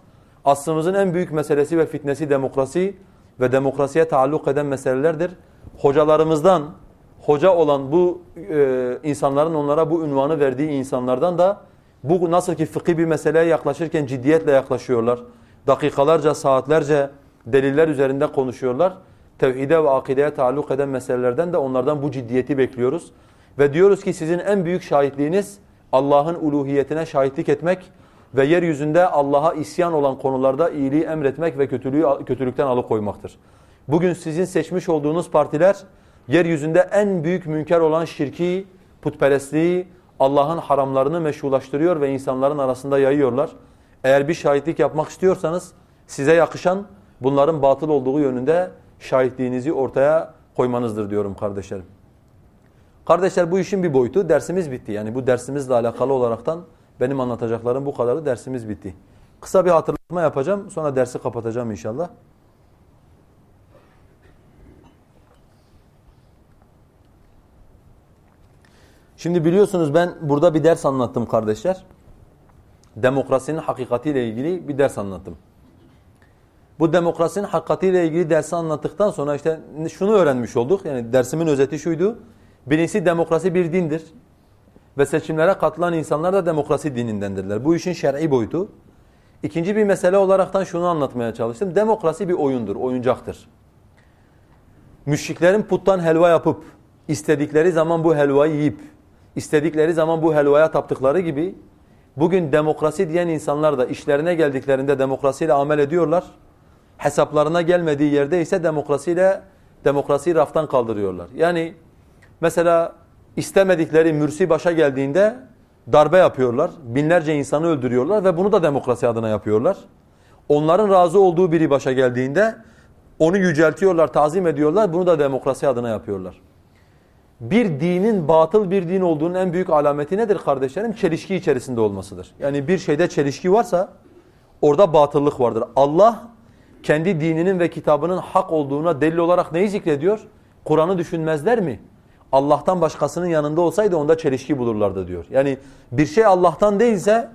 Aslımızın en büyük meselesi ve fitnesi demokrasi ve demokrasiye taalluk eden meselelerdir. Hocalarımızdan, hoca olan bu e, insanların onlara bu ünvanı verdiği insanlardan da bu nasıl ki fıkhi bir meseleye yaklaşırken ciddiyetle yaklaşıyorlar. Dakikalarca, saatlerce deliller üzerinde konuşuyorlar. Tevhide ve akideye taalluk eden meselelerden de onlardan bu ciddiyeti bekliyoruz. Ve diyoruz ki sizin en büyük şahitliğiniz Allah'ın uluhiyetine şahitlik etmek ve yeryüzünde Allah'a isyan olan konularda iyiliği emretmek ve kötülüğü kötülükten alıkoymaktır. Bugün sizin seçmiş olduğunuz partiler yeryüzünde en büyük münker olan şirki, putperestliği, Allah'ın haramlarını meşrulaştırıyor ve insanların arasında yayıyorlar. Eğer bir şahitlik yapmak istiyorsanız size yakışan bunların batıl olduğu yönünde şahitliğinizi ortaya koymanızdır diyorum kardeşlerim. Kardeşler bu işin bir boyutu dersimiz bitti. Yani bu dersimizle alakalı olaraktan benim anlatacaklarım bu kadarı dersimiz bitti. Kısa bir hatırlatma yapacağım sonra dersi kapatacağım inşallah. Şimdi biliyorsunuz ben burada bir ders anlattım kardeşler. Demokrasinin hakikatiyle ilgili bir ders anlattım. Bu demokrasinin hakikatiyle ilgili dersi anlattıktan sonra işte şunu öğrenmiş olduk. Yani dersimin özeti şuydu. Birincisi demokrasi bir dindir. Ve seçimlere katılan insanlar da demokrasi dinindendirler. Bu işin şer'i boyutu. İkinci bir mesele olaraktan şunu anlatmaya çalıştım. Demokrasi bir oyundur, oyuncaktır. Müşriklerin puttan helva yapıp, istedikleri zaman bu helvayı yiyip, istedikleri zaman bu helvaya taptıkları gibi, Bugün demokrasi diyen insanlar da işlerine geldiklerinde demokrasiyle amel ediyorlar. Hesaplarına gelmediği yerde ise demokrasiyle demokrasiyi raftan kaldırıyorlar. Yani mesela istemedikleri mürsi başa geldiğinde darbe yapıyorlar. Binlerce insanı öldürüyorlar ve bunu da demokrasi adına yapıyorlar. Onların razı olduğu biri başa geldiğinde onu yüceltiyorlar, tazim ediyorlar. Bunu da demokrasi adına yapıyorlar. Bir dinin batıl bir din olduğunun en büyük alameti nedir kardeşlerim? Çelişki içerisinde olmasıdır. Yani bir şeyde çelişki varsa orada batıllık vardır. Allah kendi dininin ve kitabının hak olduğuna delil olarak neyi zikrediyor? Kur'an'ı düşünmezler mi? Allah'tan başkasının yanında olsaydı onda çelişki bulurlardı diyor. Yani bir şey Allah'tan değilse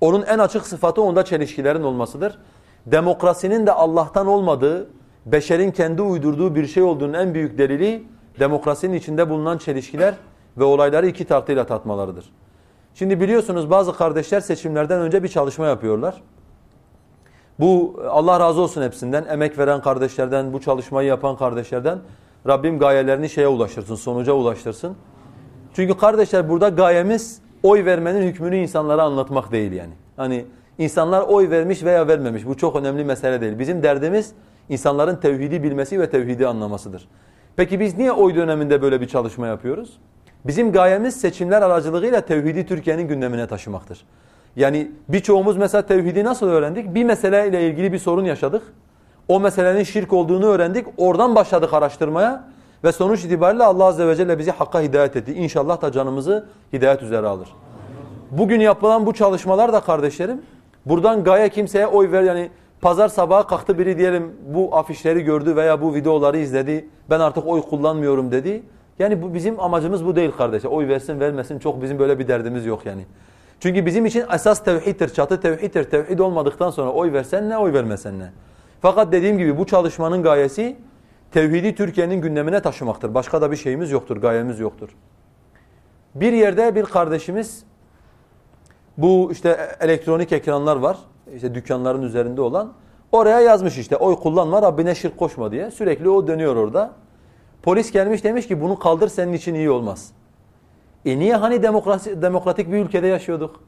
onun en açık sıfatı onda çelişkilerin olmasıdır. Demokrasinin de Allah'tan olmadığı, beşerin kendi uydurduğu bir şey olduğunun en büyük delili demokrasinin içinde bulunan çelişkiler ve olayları iki tartıyla tatmalarıdır. Şimdi biliyorsunuz bazı kardeşler seçimlerden önce bir çalışma yapıyorlar. Bu Allah razı olsun hepsinden, emek veren kardeşlerden, bu çalışmayı yapan kardeşlerden Rabbim gayelerini şeye ulaştırsın, sonuca ulaştırsın. Çünkü kardeşler burada gayemiz oy vermenin hükmünü insanlara anlatmak değil yani. Hani insanlar oy vermiş veya vermemiş bu çok önemli mesele değil. Bizim derdimiz insanların tevhidi bilmesi ve tevhidi anlamasıdır. Peki biz niye oy döneminde böyle bir çalışma yapıyoruz? Bizim gayemiz seçimler aracılığıyla tevhidi Türkiye'nin gündemine taşımaktır. Yani birçoğumuz mesela tevhidi nasıl öğrendik? Bir meseleyle ilgili bir sorun yaşadık. O meselenin şirk olduğunu öğrendik. Oradan başladık araştırmaya. Ve sonuç itibariyle Allah Azze ve Celle bizi hakka hidayet etti. İnşallah da canımızı hidayet üzere alır. Bugün yapılan bu çalışmalar da kardeşlerim, buradan gaye kimseye oy ver yani pazar sabahı kalktı biri diyelim bu afişleri gördü veya bu videoları izledi. Ben artık oy kullanmıyorum dedi. Yani bu bizim amacımız bu değil kardeşler. Oy versin vermesin çok bizim böyle bir derdimiz yok yani. Çünkü bizim için esas tevhiddir, çatı tevhiddir. Tevhid olmadıktan sonra oy versen ne, oy vermesen ne. Fakat dediğim gibi bu çalışmanın gayesi tevhidi Türkiye'nin gündemine taşımaktır. Başka da bir şeyimiz yoktur, gayemiz yoktur. Bir yerde bir kardeşimiz bu işte elektronik ekranlar var. işte dükkanların üzerinde olan. Oraya yazmış işte oy kullanma Rabbine şirk koşma diye. Sürekli o dönüyor orada. Polis gelmiş demiş ki bunu kaldır senin için iyi olmaz. E niye hani demokrasi, demokratik bir ülkede yaşıyorduk?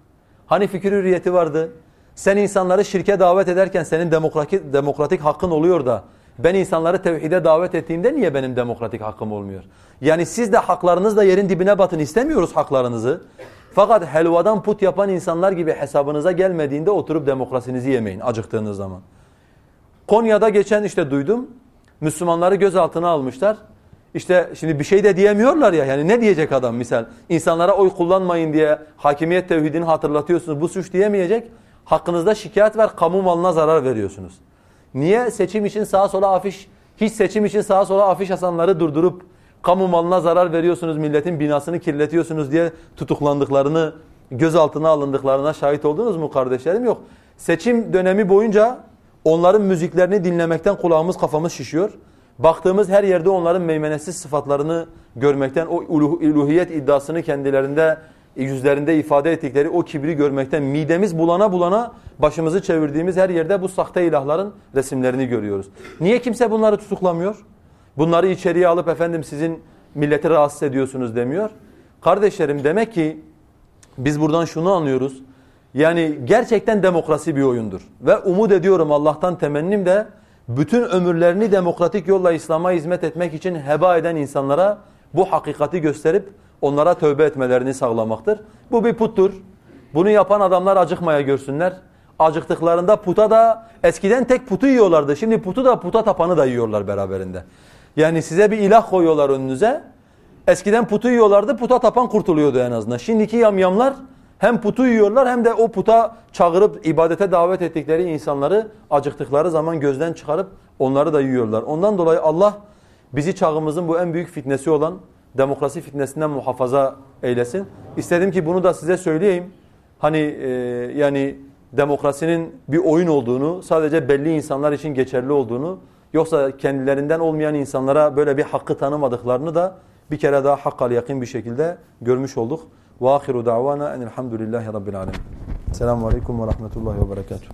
Hani fikir hürriyeti vardı? Sen insanları şirke davet ederken senin demokratik, demokratik hakkın oluyor da ben insanları tevhide davet ettiğimde niye benim demokratik hakkım olmuyor? Yani siz de haklarınızla yerin dibine batın istemiyoruz haklarınızı. Fakat helvadan put yapan insanlar gibi hesabınıza gelmediğinde oturup demokrasinizi yemeyin acıktığınız zaman. Konya'da geçen işte duydum. Müslümanları gözaltına almışlar. İşte şimdi bir şey de diyemiyorlar ya yani ne diyecek adam misal insanlara oy kullanmayın diye hakimiyet tevhidini hatırlatıyorsunuz bu suç diyemeyecek. Hakkınızda şikayet var kamu malına zarar veriyorsunuz. Niye seçim için sağa sola afiş hiç seçim için sağa sola afiş asanları durdurup kamu malına zarar veriyorsunuz milletin binasını kirletiyorsunuz diye tutuklandıklarını gözaltına alındıklarına şahit oldunuz mu kardeşlerim? Yok. Seçim dönemi boyunca onların müziklerini dinlemekten kulağımız kafamız şişiyor. Baktığımız her yerde onların meymenetsiz sıfatlarını görmekten, o uluhiyet iddiasını kendilerinde, yüzlerinde ifade ettikleri o kibri görmekten midemiz bulana bulana başımızı çevirdiğimiz her yerde bu sahte ilahların resimlerini görüyoruz. Niye kimse bunları tutuklamıyor? Bunları içeriye alıp efendim sizin milleti rahatsız ediyorsunuz demiyor. Kardeşlerim demek ki biz buradan şunu anlıyoruz. Yani gerçekten demokrasi bir oyundur. Ve umut ediyorum Allah'tan temennim de bütün ömürlerini demokratik yolla İslam'a hizmet etmek için heba eden insanlara bu hakikati gösterip onlara tövbe etmelerini sağlamaktır. Bu bir puttur. Bunu yapan adamlar acıkmaya görsünler. Acıktıklarında puta da eskiden tek putu yiyorlardı. Şimdi putu da puta tapanı da yiyorlar beraberinde. Yani size bir ilah koyuyorlar önünüze. Eskiden putu yiyorlardı, puta tapan kurtuluyordu en azından. Şimdiki yamyamlar hem putu yiyorlar hem de o puta çağırıp ibadete davet ettikleri insanları acıktıkları zaman gözden çıkarıp onları da yiyorlar. Ondan dolayı Allah bizi çağımızın bu en büyük fitnesi olan demokrasi fitnesinden muhafaza eylesin. İstedim ki bunu da size söyleyeyim. Hani e, yani demokrasinin bir oyun olduğunu, sadece belli insanlar için geçerli olduğunu, yoksa kendilerinden olmayan insanlara böyle bir hakkı tanımadıklarını da bir kere daha hakkal yakın bir şekilde görmüş olduk. وآخر دعوانا أن الحمد لله رب العالمين. السلام عليكم ورحمة الله وبركاته.